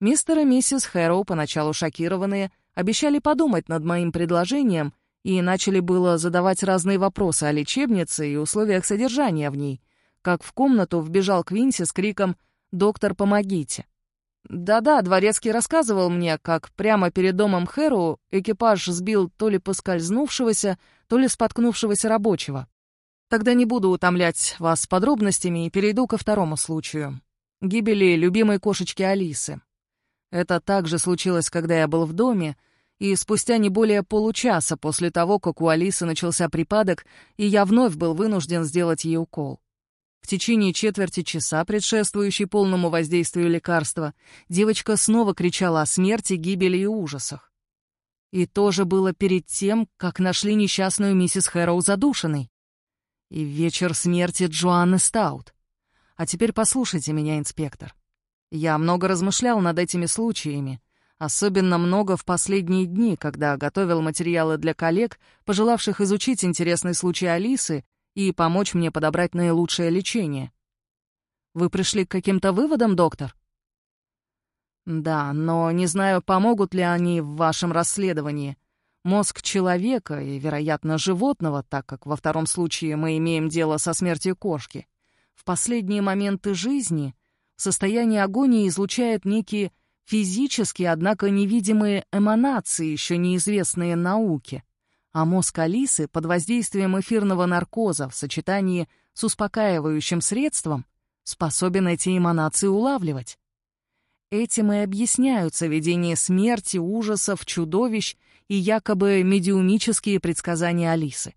Мистер и миссис Хэроу, поначалу шокированные, обещали подумать над моим предложением и начали было задавать разные вопросы о лечебнице и условиях содержания в ней, как в комнату вбежал Квинси с криком «Доктор, помогите!». Да-да, Дворецкий рассказывал мне, как прямо перед домом Хэроу экипаж сбил то ли поскользнувшегося, то ли споткнувшегося рабочего. Тогда не буду утомлять вас подробностями и перейду ко второму случаю. Гибели любимой кошечки Алисы. Это также случилось, когда я был в доме, и спустя не более получаса после того, как у Алисы начался припадок, и я вновь был вынужден сделать ей укол. В течение четверти часа, предшествующей полному воздействию лекарства, девочка снова кричала о смерти, гибели и ужасах. И то же было перед тем, как нашли несчастную миссис Хэроу задушенной. И вечер смерти Джоанны Стаут. А теперь послушайте меня, инспектор. Я много размышлял над этими случаями, особенно много в последние дни, когда готовил материалы для коллег, пожелавших изучить интересный случай Алисы и помочь мне подобрать наилучшее лечение. Вы пришли к каким-то выводам, доктор? Да, но не знаю, помогут ли они в вашем расследовании. Мозг человека и, вероятно, животного, так как во втором случае мы имеем дело со смертью кошки, в последние моменты жизни в состоянии агонии излучает некие физические, однако невидимые эманации, еще неизвестные науке. А мозг Алисы под воздействием эфирного наркоза в сочетании с успокаивающим средством способен эти эманации улавливать. Этим и объясняются видения смерти, ужасов, чудовищ и якобы медиумические предсказания Алисы.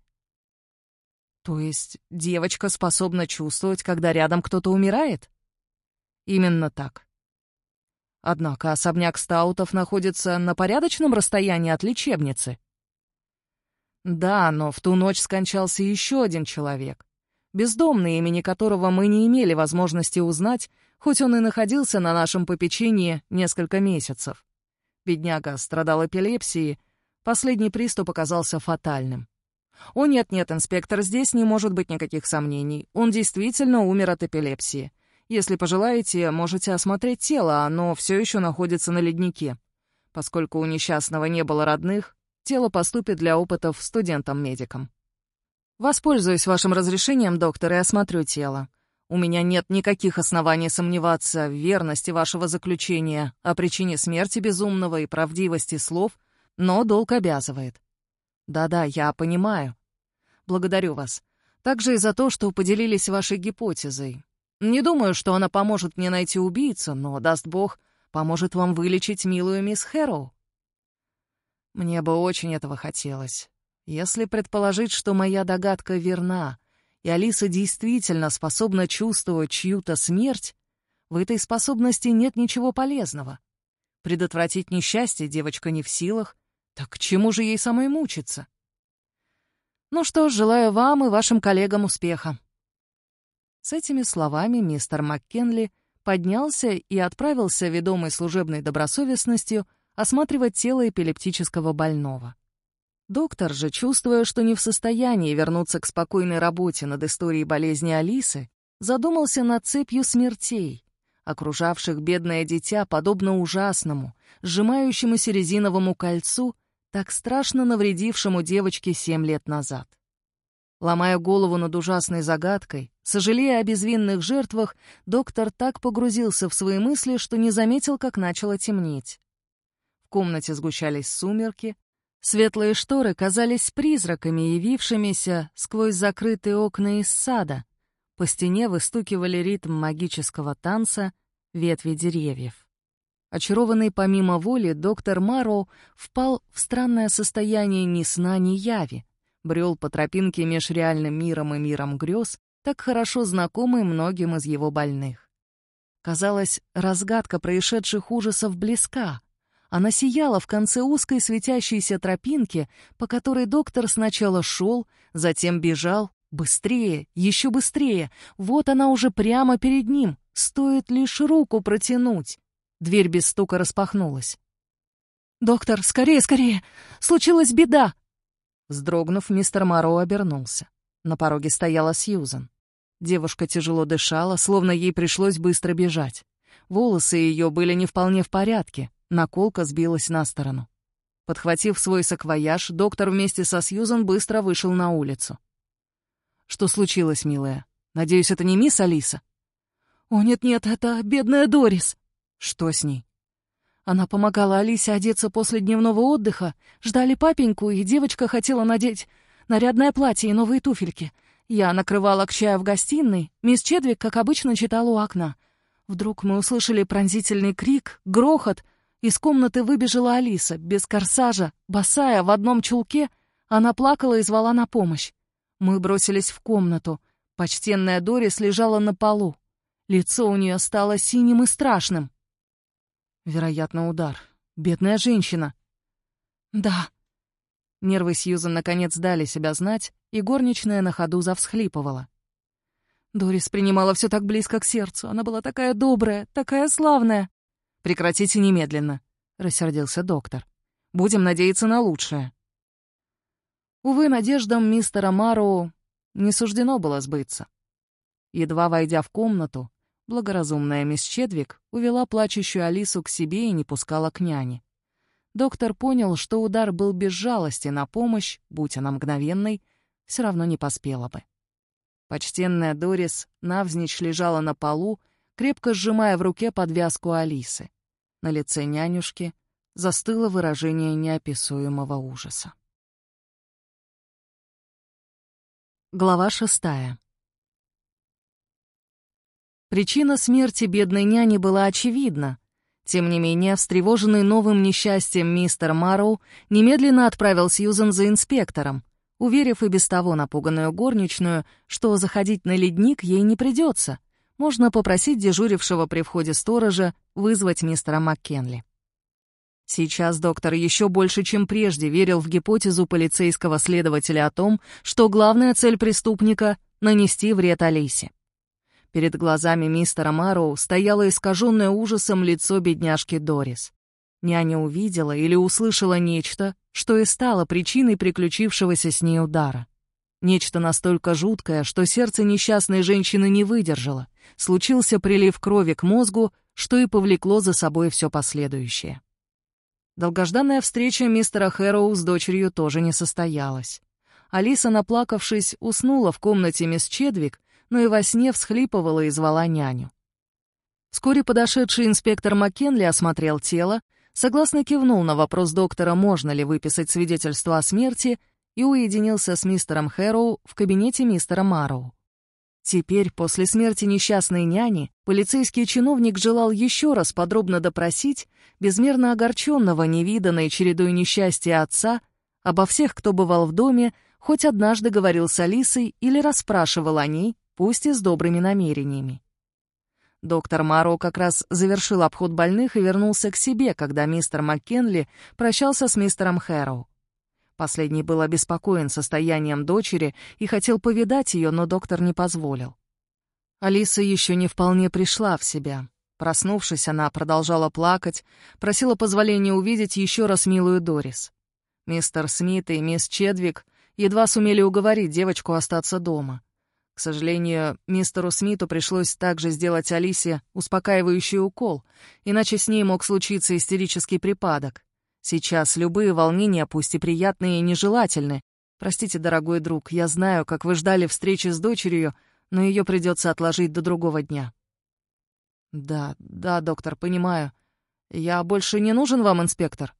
То есть девочка способна чувствовать, когда рядом кто-то умирает? Именно так. Однако особняк Стаутов находится на порядочном расстоянии от лечебницы. Да, но в ту ночь скончался еще один человек бездомный, имени которого мы не имели возможности узнать, хоть он и находился на нашем попечении несколько месяцев. Бедняга страдал эпилепсией, последний приступ оказался фатальным. «О, нет-нет, инспектор, здесь не может быть никаких сомнений. Он действительно умер от эпилепсии. Если пожелаете, можете осмотреть тело, оно все еще находится на леднике. Поскольку у несчастного не было родных, тело поступит для опытов студентам-медикам». «Воспользуюсь вашим разрешением, доктор, и осмотрю тело. У меня нет никаких оснований сомневаться в верности вашего заключения о причине смерти безумного и правдивости слов, но долг обязывает. Да-да, я понимаю. Благодарю вас. Также и за то, что поделились вашей гипотезой. Не думаю, что она поможет мне найти убийцу, но, даст бог, поможет вам вылечить милую мисс Хэроу. Мне бы очень этого хотелось. Если предположить, что моя догадка верна, и Алиса действительно способна чувствовать чью-то смерть, в этой способности нет ничего полезного. Предотвратить несчастье девочка не в силах, так к чему же ей самой мучиться? Ну что ж, желаю вам и вашим коллегам успеха. С этими словами мистер МакКенли поднялся и отправился, ведомый служебной добросовестностью, осматривать тело эпилептического больного. Доктор же, чувствуя, что не в состоянии вернуться к спокойной работе над историей болезни Алисы, задумался над цепью смертей, окружавших бедное дитя подобно ужасному, сжимающемуся резиновому кольцу, так страшно навредившему девочке семь лет назад. Ломая голову над ужасной загадкой, сожалея о безвинных жертвах, доктор так погрузился в свои мысли, что не заметил, как начало темнеть. В комнате сгущались сумерки, Светлые шторы казались призраками, явившимися сквозь закрытые окна из сада. По стене выстукивали ритм магического танца ветви деревьев. Очарованный помимо воли, доктор Мароу впал в странное состояние ни сна, ни яви, брел по тропинке меж реальным миром и миром грез, так хорошо знакомый многим из его больных. Казалось, разгадка происшедших ужасов близка — она сияла в конце узкой светящейся тропинки, по которой доктор сначала шел, затем бежал. Быстрее, еще быстрее. Вот она уже прямо перед ним. Стоит лишь руку протянуть. Дверь без стука распахнулась. «Доктор, скорее, скорее! Случилась беда!» Вздрогнув, мистер Моро обернулся. На пороге стояла Сьюзан. Девушка тяжело дышала, словно ей пришлось быстро бежать. Волосы ее были не вполне в порядке, Наколка сбилась на сторону. Подхватив свой саквояж, доктор вместе со Сьюзан быстро вышел на улицу. «Что случилось, милая? Надеюсь, это не мисс Алиса?» «О, нет-нет, это бедная Дорис». «Что с ней?» Она помогала Алисе одеться после дневного отдыха, ждали папеньку, и девочка хотела надеть нарядное платье и новые туфельки. Я накрывала к чаю в гостиной, мисс Чедвик, как обычно, читала у окна. Вдруг мы услышали пронзительный крик, грохот — из комнаты выбежала Алиса, без корсажа, босая, в одном чулке. Она плакала и звала на помощь. Мы бросились в комнату. Почтенная Дорис лежала на полу. Лицо у нее стало синим и страшным. Вероятно, удар. Бедная женщина. Да. Нервы Сьюзан наконец дали себя знать, и горничная на ходу завсхлипывала. Дорис принимала все так близко к сердцу. Она была такая добрая, такая славная. Прекратите немедленно», — рассердился доктор. «Будем надеяться на лучшее». Увы, надеждам мистера Мароу не суждено было сбыться. Едва войдя в комнату, благоразумная мисс Чедвик увела плачущую Алису к себе и не пускала к няне. Доктор понял, что удар был без жалости на помощь, будь она мгновенной, все равно не поспела бы. Почтенная Дорис навзничь лежала на полу, крепко сжимая в руке подвязку Алисы. На лице нянюшки застыло выражение неописуемого ужаса. Глава шестая. Причина смерти бедной няни была очевидна. Тем не менее, встревоженный новым несчастьем мистер Марроу немедленно отправил Сьюзен за инспектором, уверив и без того напуганную горничную, что заходить на ледник ей не придется. Можно попросить дежурившего при входе сторожа вызвать мистера МакКенли. Сейчас доктор еще больше, чем прежде, верил в гипотезу полицейского следователя о том, что главная цель преступника — нанести вред Алисе. Перед глазами мистера Мароу стояло искаженное ужасом лицо бедняжки Дорис. Няня увидела или услышала нечто, что и стало причиной приключившегося с ней удара. Нечто настолько жуткое, что сердце несчастной женщины не выдержало. Случился прилив крови к мозгу, что и повлекло за собой все последующее. Долгожданная встреча мистера Хэроу с дочерью тоже не состоялась. Алиса, наплакавшись, уснула в комнате мисс Чедвик, но и во сне всхлипывала и звала няню. Вскоре подошедший инспектор Маккенли осмотрел тело, согласно кивнул на вопрос доктора, можно ли выписать свидетельство о смерти, и уединился с мистером Хэроу в кабинете мистера Мароу. Теперь, после смерти несчастной няни, полицейский чиновник желал еще раз подробно допросить безмерно огорченного невиданной чередой несчастья отца обо всех, кто бывал в доме, хоть однажды говорил с Алисой или расспрашивал о ней, пусть и с добрыми намерениями. Доктор Маро как раз завершил обход больных и вернулся к себе, когда мистер Маккенли прощался с мистером Хэроу. Последний был обеспокоен состоянием дочери и хотел повидать ее, но доктор не позволил. Алиса еще не вполне пришла в себя. Проснувшись, она продолжала плакать, просила позволения увидеть еще раз милую Дорис. Мистер Смит и мисс Чедвик едва сумели уговорить девочку остаться дома. К сожалению, мистеру Смиту пришлось также сделать Алисе успокаивающий укол, иначе с ней мог случиться истерический припадок. Сейчас любые волнения, пусть и приятные, и нежелательны. Простите, дорогой друг, я знаю, как вы ждали встречи с дочерью, но ее придется отложить до другого дня. Да, да, доктор, понимаю. Я больше не нужен вам, инспектор?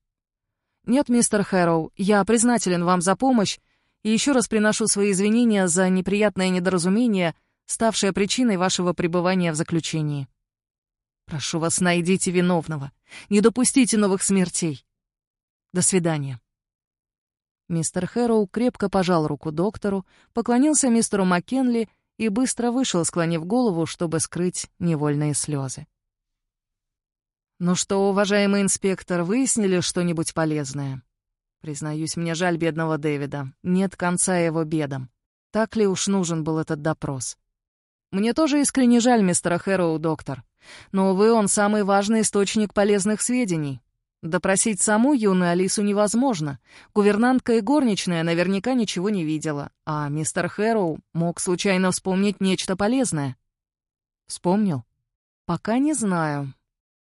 Нет, мистер Хэроу, я признателен вам за помощь и еще раз приношу свои извинения за неприятное недоразумение, ставшее причиной вашего пребывания в заключении. Прошу вас, найдите виновного. Не допустите новых смертей. До свидания. Мистер Хэроу крепко пожал руку доктору, поклонился мистеру Маккенли и быстро вышел, склонив голову, чтобы скрыть невольные слезы. «Ну что, уважаемый инспектор, выяснили что-нибудь полезное?» Признаюсь, мне жаль бедного Дэвида. Нет конца его бедам. Так ли уж нужен был этот допрос? Мне тоже искренне жаль мистера Хэроу, доктор. Но, увы, он самый важный источник полезных сведений. Допросить саму юную Алису невозможно. Гувернантка и горничная наверняка ничего не видела, а мистер Хэроу мог случайно вспомнить нечто полезное. Вспомнил? Пока не знаю.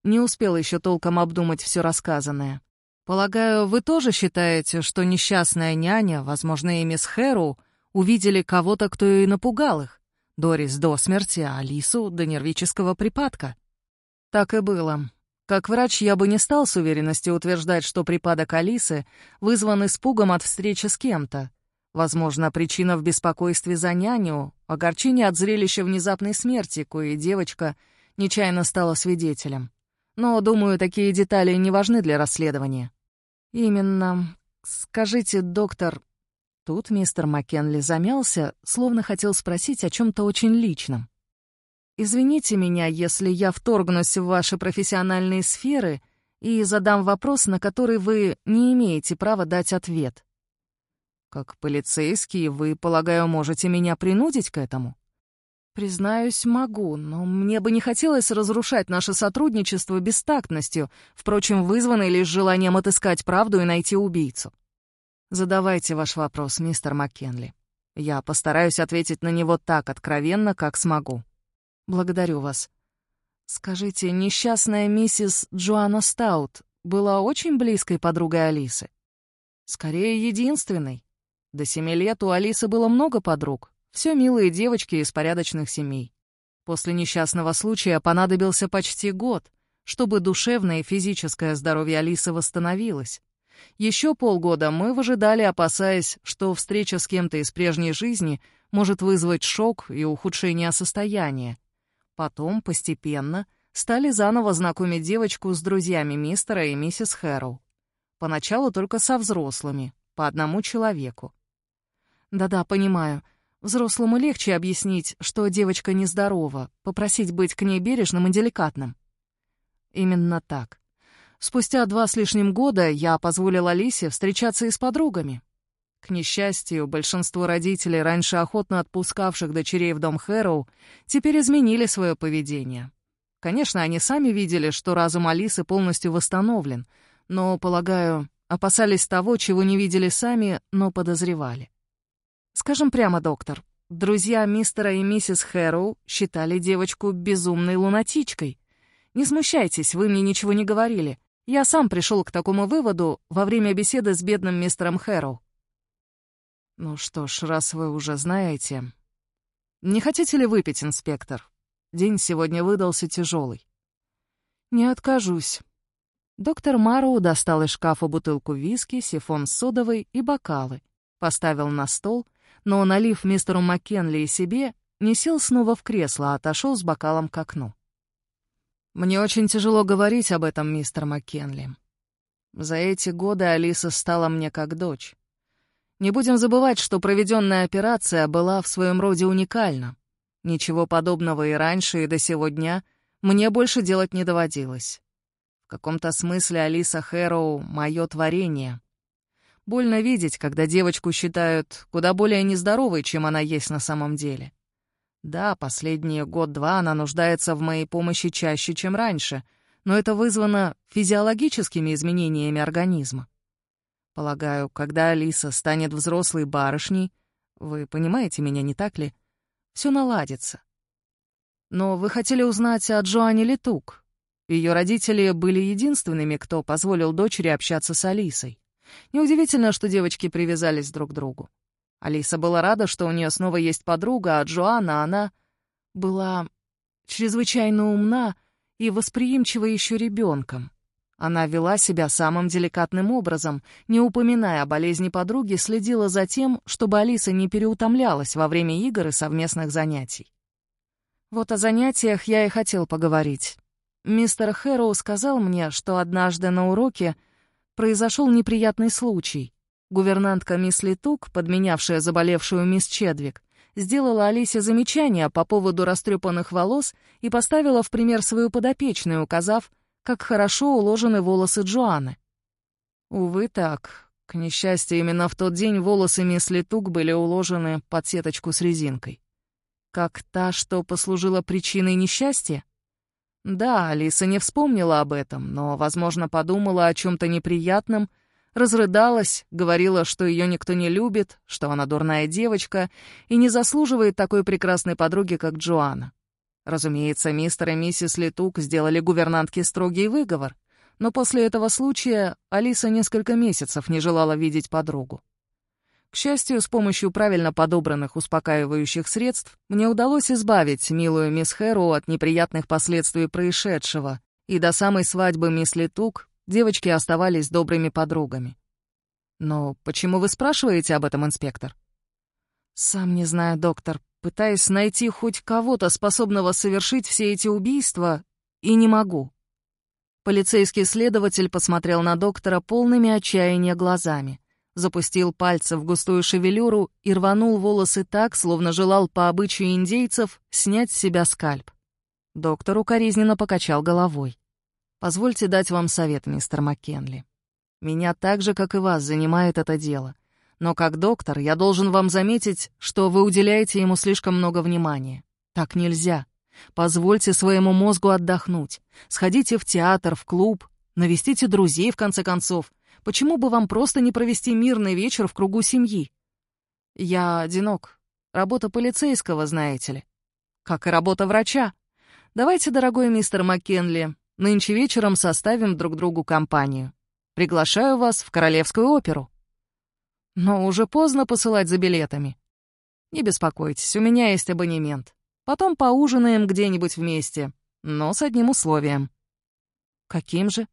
Не успел еще толком обдумать все рассказанное. Полагаю, вы тоже считаете, что несчастная няня, возможно, и мисс Хэру, увидели кого-то, кто и напугал их? Дорис до смерти, а Алису до нервического припадка. Так и было. Как врач я бы не стал с уверенностью утверждать, что припадок Алисы вызван испугом от встречи с кем-то. Возможно, причина в беспокойстве за няню, огорчение от зрелища внезапной смерти, коей девочка нечаянно стала свидетелем. Но, думаю, такие детали не важны для расследования. «Именно. Скажите, доктор...» Тут мистер Маккенли замялся, словно хотел спросить о чем то очень личном. «Извините меня, если я вторгнусь в ваши профессиональные сферы и задам вопрос, на который вы не имеете права дать ответ. Как полицейский, вы, полагаю, можете меня принудить к этому?» Признаюсь, могу, но мне бы не хотелось разрушать наше сотрудничество бестактностью, впрочем, вызванной лишь желанием отыскать правду и найти убийцу. Задавайте ваш вопрос, мистер Маккенли. Я постараюсь ответить на него так откровенно, как смогу. Благодарю вас. Скажите, несчастная миссис Джоанна Стаут была очень близкой подругой Алисы? Скорее, единственной. До семи лет у Алисы было много подруг. Все милые девочки из порядочных семей. После несчастного случая понадобился почти год, чтобы душевное и физическое здоровье Алисы восстановилось. Еще полгода мы выжидали, опасаясь, что встреча с кем-то из прежней жизни может вызвать шок и ухудшение состояния. Потом, постепенно, стали заново знакомить девочку с друзьями мистера и миссис Хэрроу. Поначалу только со взрослыми, по одному человеку. Да-да, понимаю. Взрослому легче объяснить, что девочка нездорова, попросить быть к ней бережным и деликатным. Именно так. Спустя два с лишним года я позволил Алисе встречаться и с подругами. К несчастью, большинство родителей, раньше охотно отпускавших дочерей в дом Хэроу, теперь изменили свое поведение. Конечно, они сами видели, что разум Алисы полностью восстановлен, но, полагаю, опасались того, чего не видели сами, но подозревали. Скажем прямо, доктор, друзья мистера и миссис Хэроу считали девочку безумной лунатичкой. Не смущайтесь, вы мне ничего не говорили. Я сам пришел к такому выводу во время беседы с бедным мистером Хэроу. Ну что ж, раз вы уже знаете... Не хотите ли выпить, инспектор? День сегодня выдался тяжелый. Не откажусь. Доктор Мароу достал из шкафа бутылку виски, сифон содовой и бокалы, поставил на стол, но, налив мистеру Маккенли и себе, не сел снова в кресло, а отошел с бокалом к окну. Мне очень тяжело говорить об этом, мистер Маккенли. За эти годы Алиса стала мне как дочь. Не будем забывать, что проведенная операция была в своем роде уникальна. Ничего подобного и раньше, и до сего дня мне больше делать не доводилось. В каком-то смысле Алиса Хэроу — мое творение. Больно видеть, когда девочку считают куда более нездоровой, чем она есть на самом деле. Да, последние год-два она нуждается в моей помощи чаще, чем раньше, но это вызвано физиологическими изменениями организма. Полагаю, когда Алиса станет взрослой барышней, вы понимаете меня, не так ли, все наладится. Но вы хотели узнать о Джоанне Летук. Ее родители были единственными, кто позволил дочери общаться с Алисой. Неудивительно, что девочки привязались друг к другу. Алиса была рада, что у нее снова есть подруга, а Джоанна, она была чрезвычайно умна и восприимчива еще ребенком. Она вела себя самым деликатным образом, не упоминая о болезни подруги, следила за тем, чтобы Алиса не переутомлялась во время игр и совместных занятий. Вот о занятиях я и хотел поговорить. Мистер Хэроу сказал мне, что однажды на уроке произошел неприятный случай. Гувернантка мисс Литук, подменявшая заболевшую мисс Чедвик, сделала Алисе замечание по поводу растрепанных волос и поставила в пример свою подопечную, указав, как хорошо уложены волосы Джоанны. Увы, так. К несчастью, именно в тот день волосы мисс Литук были уложены под сеточку с резинкой. Как та, что послужила причиной несчастья? Да, Алиса не вспомнила об этом, но, возможно, подумала о чем-то неприятном — Разрыдалась, говорила, что ее никто не любит, что она дурная девочка и не заслуживает такой прекрасной подруги, как Джоанна. Разумеется, мистер и миссис Летук сделали гувернантке строгий выговор, но после этого случая Алиса несколько месяцев не желала видеть подругу. К счастью, с помощью правильно подобранных успокаивающих средств мне удалось избавить милую мисс Хэру от неприятных последствий происшедшего, и до самой свадьбы мисс Летук Девочки оставались добрыми подругами. «Но почему вы спрашиваете об этом, инспектор?» «Сам не знаю, доктор. Пытаюсь найти хоть кого-то, способного совершить все эти убийства, и не могу». Полицейский следователь посмотрел на доктора полными отчаяния глазами, запустил пальцы в густую шевелюру и рванул волосы так, словно желал по обычаю индейцев снять с себя скальп. Доктор укоризненно покачал головой. Позвольте дать вам совет, мистер Маккенли. Меня так же, как и вас, занимает это дело. Но как доктор я должен вам заметить, что вы уделяете ему слишком много внимания. Так нельзя. Позвольте своему мозгу отдохнуть. Сходите в театр, в клуб, навестите друзей, в конце концов. Почему бы вам просто не провести мирный вечер в кругу семьи? Я одинок. Работа полицейского, знаете ли. Как и работа врача. Давайте, дорогой мистер Маккенли, нынче вечером составим друг другу компанию. Приглашаю вас в Королевскую оперу. Но уже поздно посылать за билетами. Не беспокойтесь, у меня есть абонемент. Потом поужинаем где-нибудь вместе, но с одним условием. Каким же?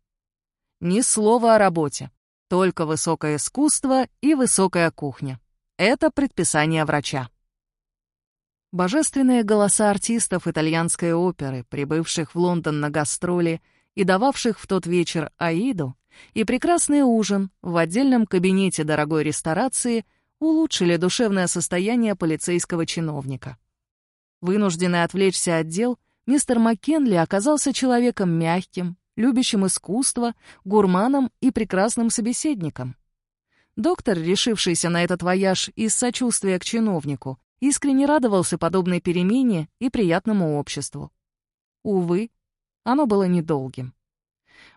Ни слова о работе. Только высокое искусство и высокая кухня. Это предписание врача. Божественные голоса артистов итальянской оперы, прибывших в Лондон на гастроли и дававших в тот вечер Аиду, и прекрасный ужин в отдельном кабинете дорогой ресторации улучшили душевное состояние полицейского чиновника. Вынужденный отвлечься от дел, мистер Маккенли оказался человеком мягким, любящим искусство, гурманом и прекрасным собеседником. Доктор, решившийся на этот вояж из сочувствия к чиновнику, искренне радовался подобной перемене и приятному обществу. Увы, оно было недолгим.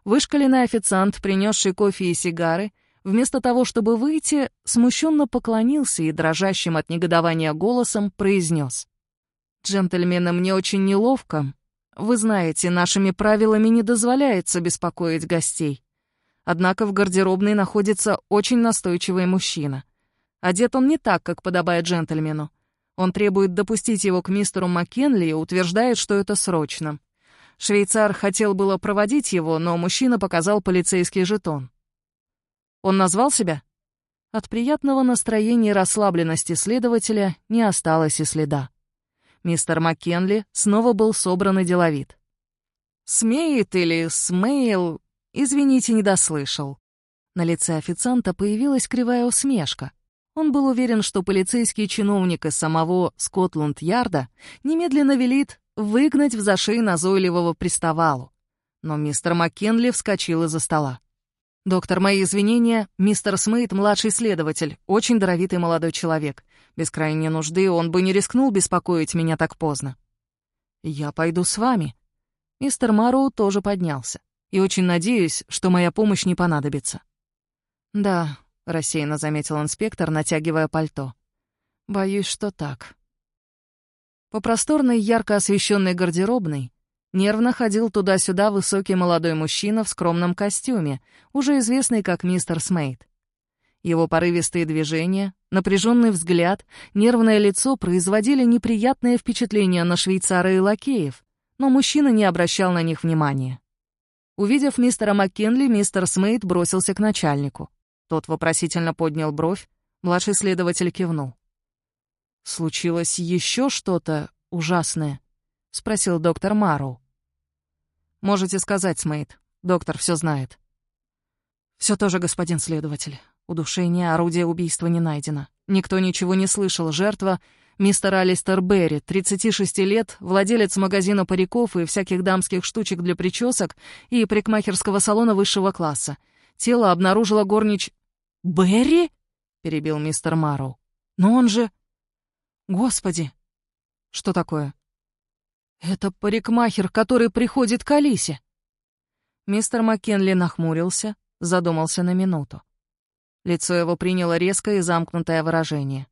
Вышкаленный официант, принесший кофе и сигары, вместо того, чтобы выйти, смущенно поклонился и дрожащим от негодования голосом произнес. «Джентльмены, мне очень неловко. Вы знаете, нашими правилами не дозволяется беспокоить гостей. Однако в гардеробной находится очень настойчивый мужчина. Одет он не так, как подобает джентльмену. Он требует допустить его к мистеру Маккенли и утверждает, что это срочно. Швейцар хотел было проводить его, но мужчина показал полицейский жетон. Он назвал себя? От приятного настроения и расслабленности следователя не осталось и следа. Мистер Маккенли снова был собран и деловит. «Смеет или смейл, «Извините, не дослышал». На лице официанта появилась кривая усмешка. Он был уверен, что полицейский чиновник из самого Скотланд-Ярда немедленно велит выгнать в зашей назойливого приставалу. Но мистер Маккенли вскочил из-за стола. «Доктор, мои извинения, мистер Смейт — младший следователь, очень даровитый молодой человек. Без крайней нужды он бы не рискнул беспокоить меня так поздно». «Я пойду с вами». Мистер Мароу тоже поднялся и очень надеюсь, что моя помощь не понадобится». «Да», — рассеянно заметил инспектор, натягивая пальто. «Боюсь, что так». По просторной, ярко освещенной гардеробной нервно ходил туда-сюда высокий молодой мужчина в скромном костюме, уже известный как мистер Смейт. Его порывистые движения, напряженный взгляд, нервное лицо производили неприятное впечатление на швейцара и лакеев, но мужчина не обращал на них внимания. Увидев мистера МакКинли, мистер Смейт бросился к начальнику. Тот вопросительно поднял бровь, младший следователь кивнул. «Случилось еще что-то ужасное?» — спросил доктор Марроу. «Можете сказать, Смейт. Доктор все знает». «Все тоже, господин следователь. Удушение, орудие убийства не найдено. Никто ничего не слышал. Жертва Мистер Алистер Берри, 36 лет, владелец магазина париков и всяких дамских штучек для причесок и парикмахерского салона высшего класса. Тело обнаружила горнич... «Берри?» — перебил мистер Марроу. «Но он же...» «Господи!» «Что такое?» «Это парикмахер, который приходит к Алисе». Мистер Маккенли нахмурился, задумался на минуту. Лицо его приняло резкое и замкнутое выражение.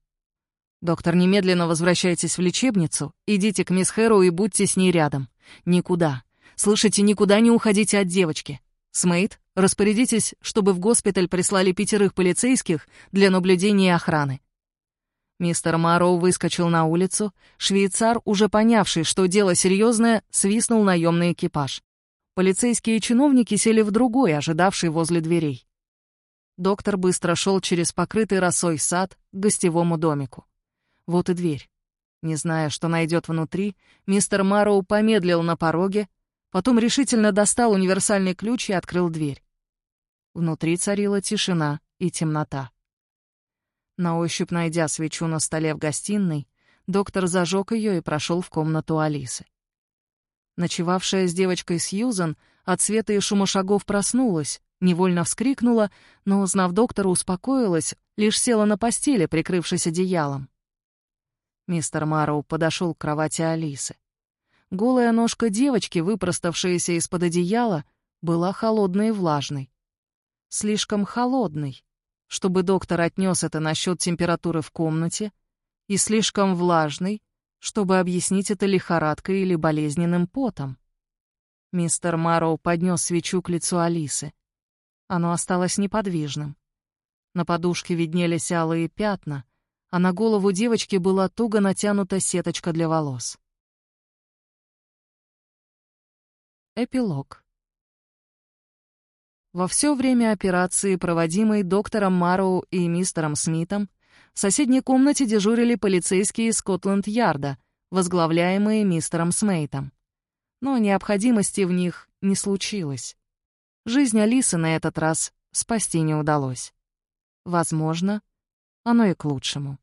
«Доктор, немедленно возвращайтесь в лечебницу, идите к мисс Хэрроу и будьте с ней рядом. Никуда. Слышите, никуда не уходите от девочки. Смейт, распорядитесь, чтобы в госпиталь прислали пятерых полицейских для наблюдения и охраны». Мистер Мароу выскочил на улицу. Швейцар, уже понявший, что дело серьезное, свистнул наемный экипаж. Полицейские чиновники сели в другой, ожидавший возле дверей. Доктор быстро шел через покрытый росой сад к гостевому домику. Вот и дверь. Не зная, что найдет внутри, мистер Мароу помедлил на пороге, потом решительно достал универсальный ключ и открыл дверь. Внутри царила тишина и темнота. На ощупь найдя свечу на столе в гостиной, доктор зажег ее и прошел в комнату Алисы. Ночевавшая с девочкой Сьюзан от света и шума шагов проснулась, невольно вскрикнула, но, узнав доктора, успокоилась, лишь села на постели, прикрывшись одеялом. Мистер Мароу подошел к кровати Алисы. Голая ножка девочки, выпроставшаяся из-под одеяла, была холодной и влажной. Слишком холодной, чтобы доктор отнес это насчет температуры в комнате, и слишком влажный, чтобы объяснить это лихорадкой или болезненным потом. Мистер Марроу поднес свечу к лицу Алисы. Оно осталось неподвижным. На подушке виднелись алые пятна, а на голову девочки была туго натянута сеточка для волос. Эпилог. Во все время операции, проводимой доктором Марроу и мистером Смитом, в соседней комнате дежурили полицейские Скотланд-Ярда, возглавляемые мистером Смейтом. Но необходимости в них не случилось. Жизнь Алисы на этот раз спасти не удалось. Возможно, оно и к лучшему.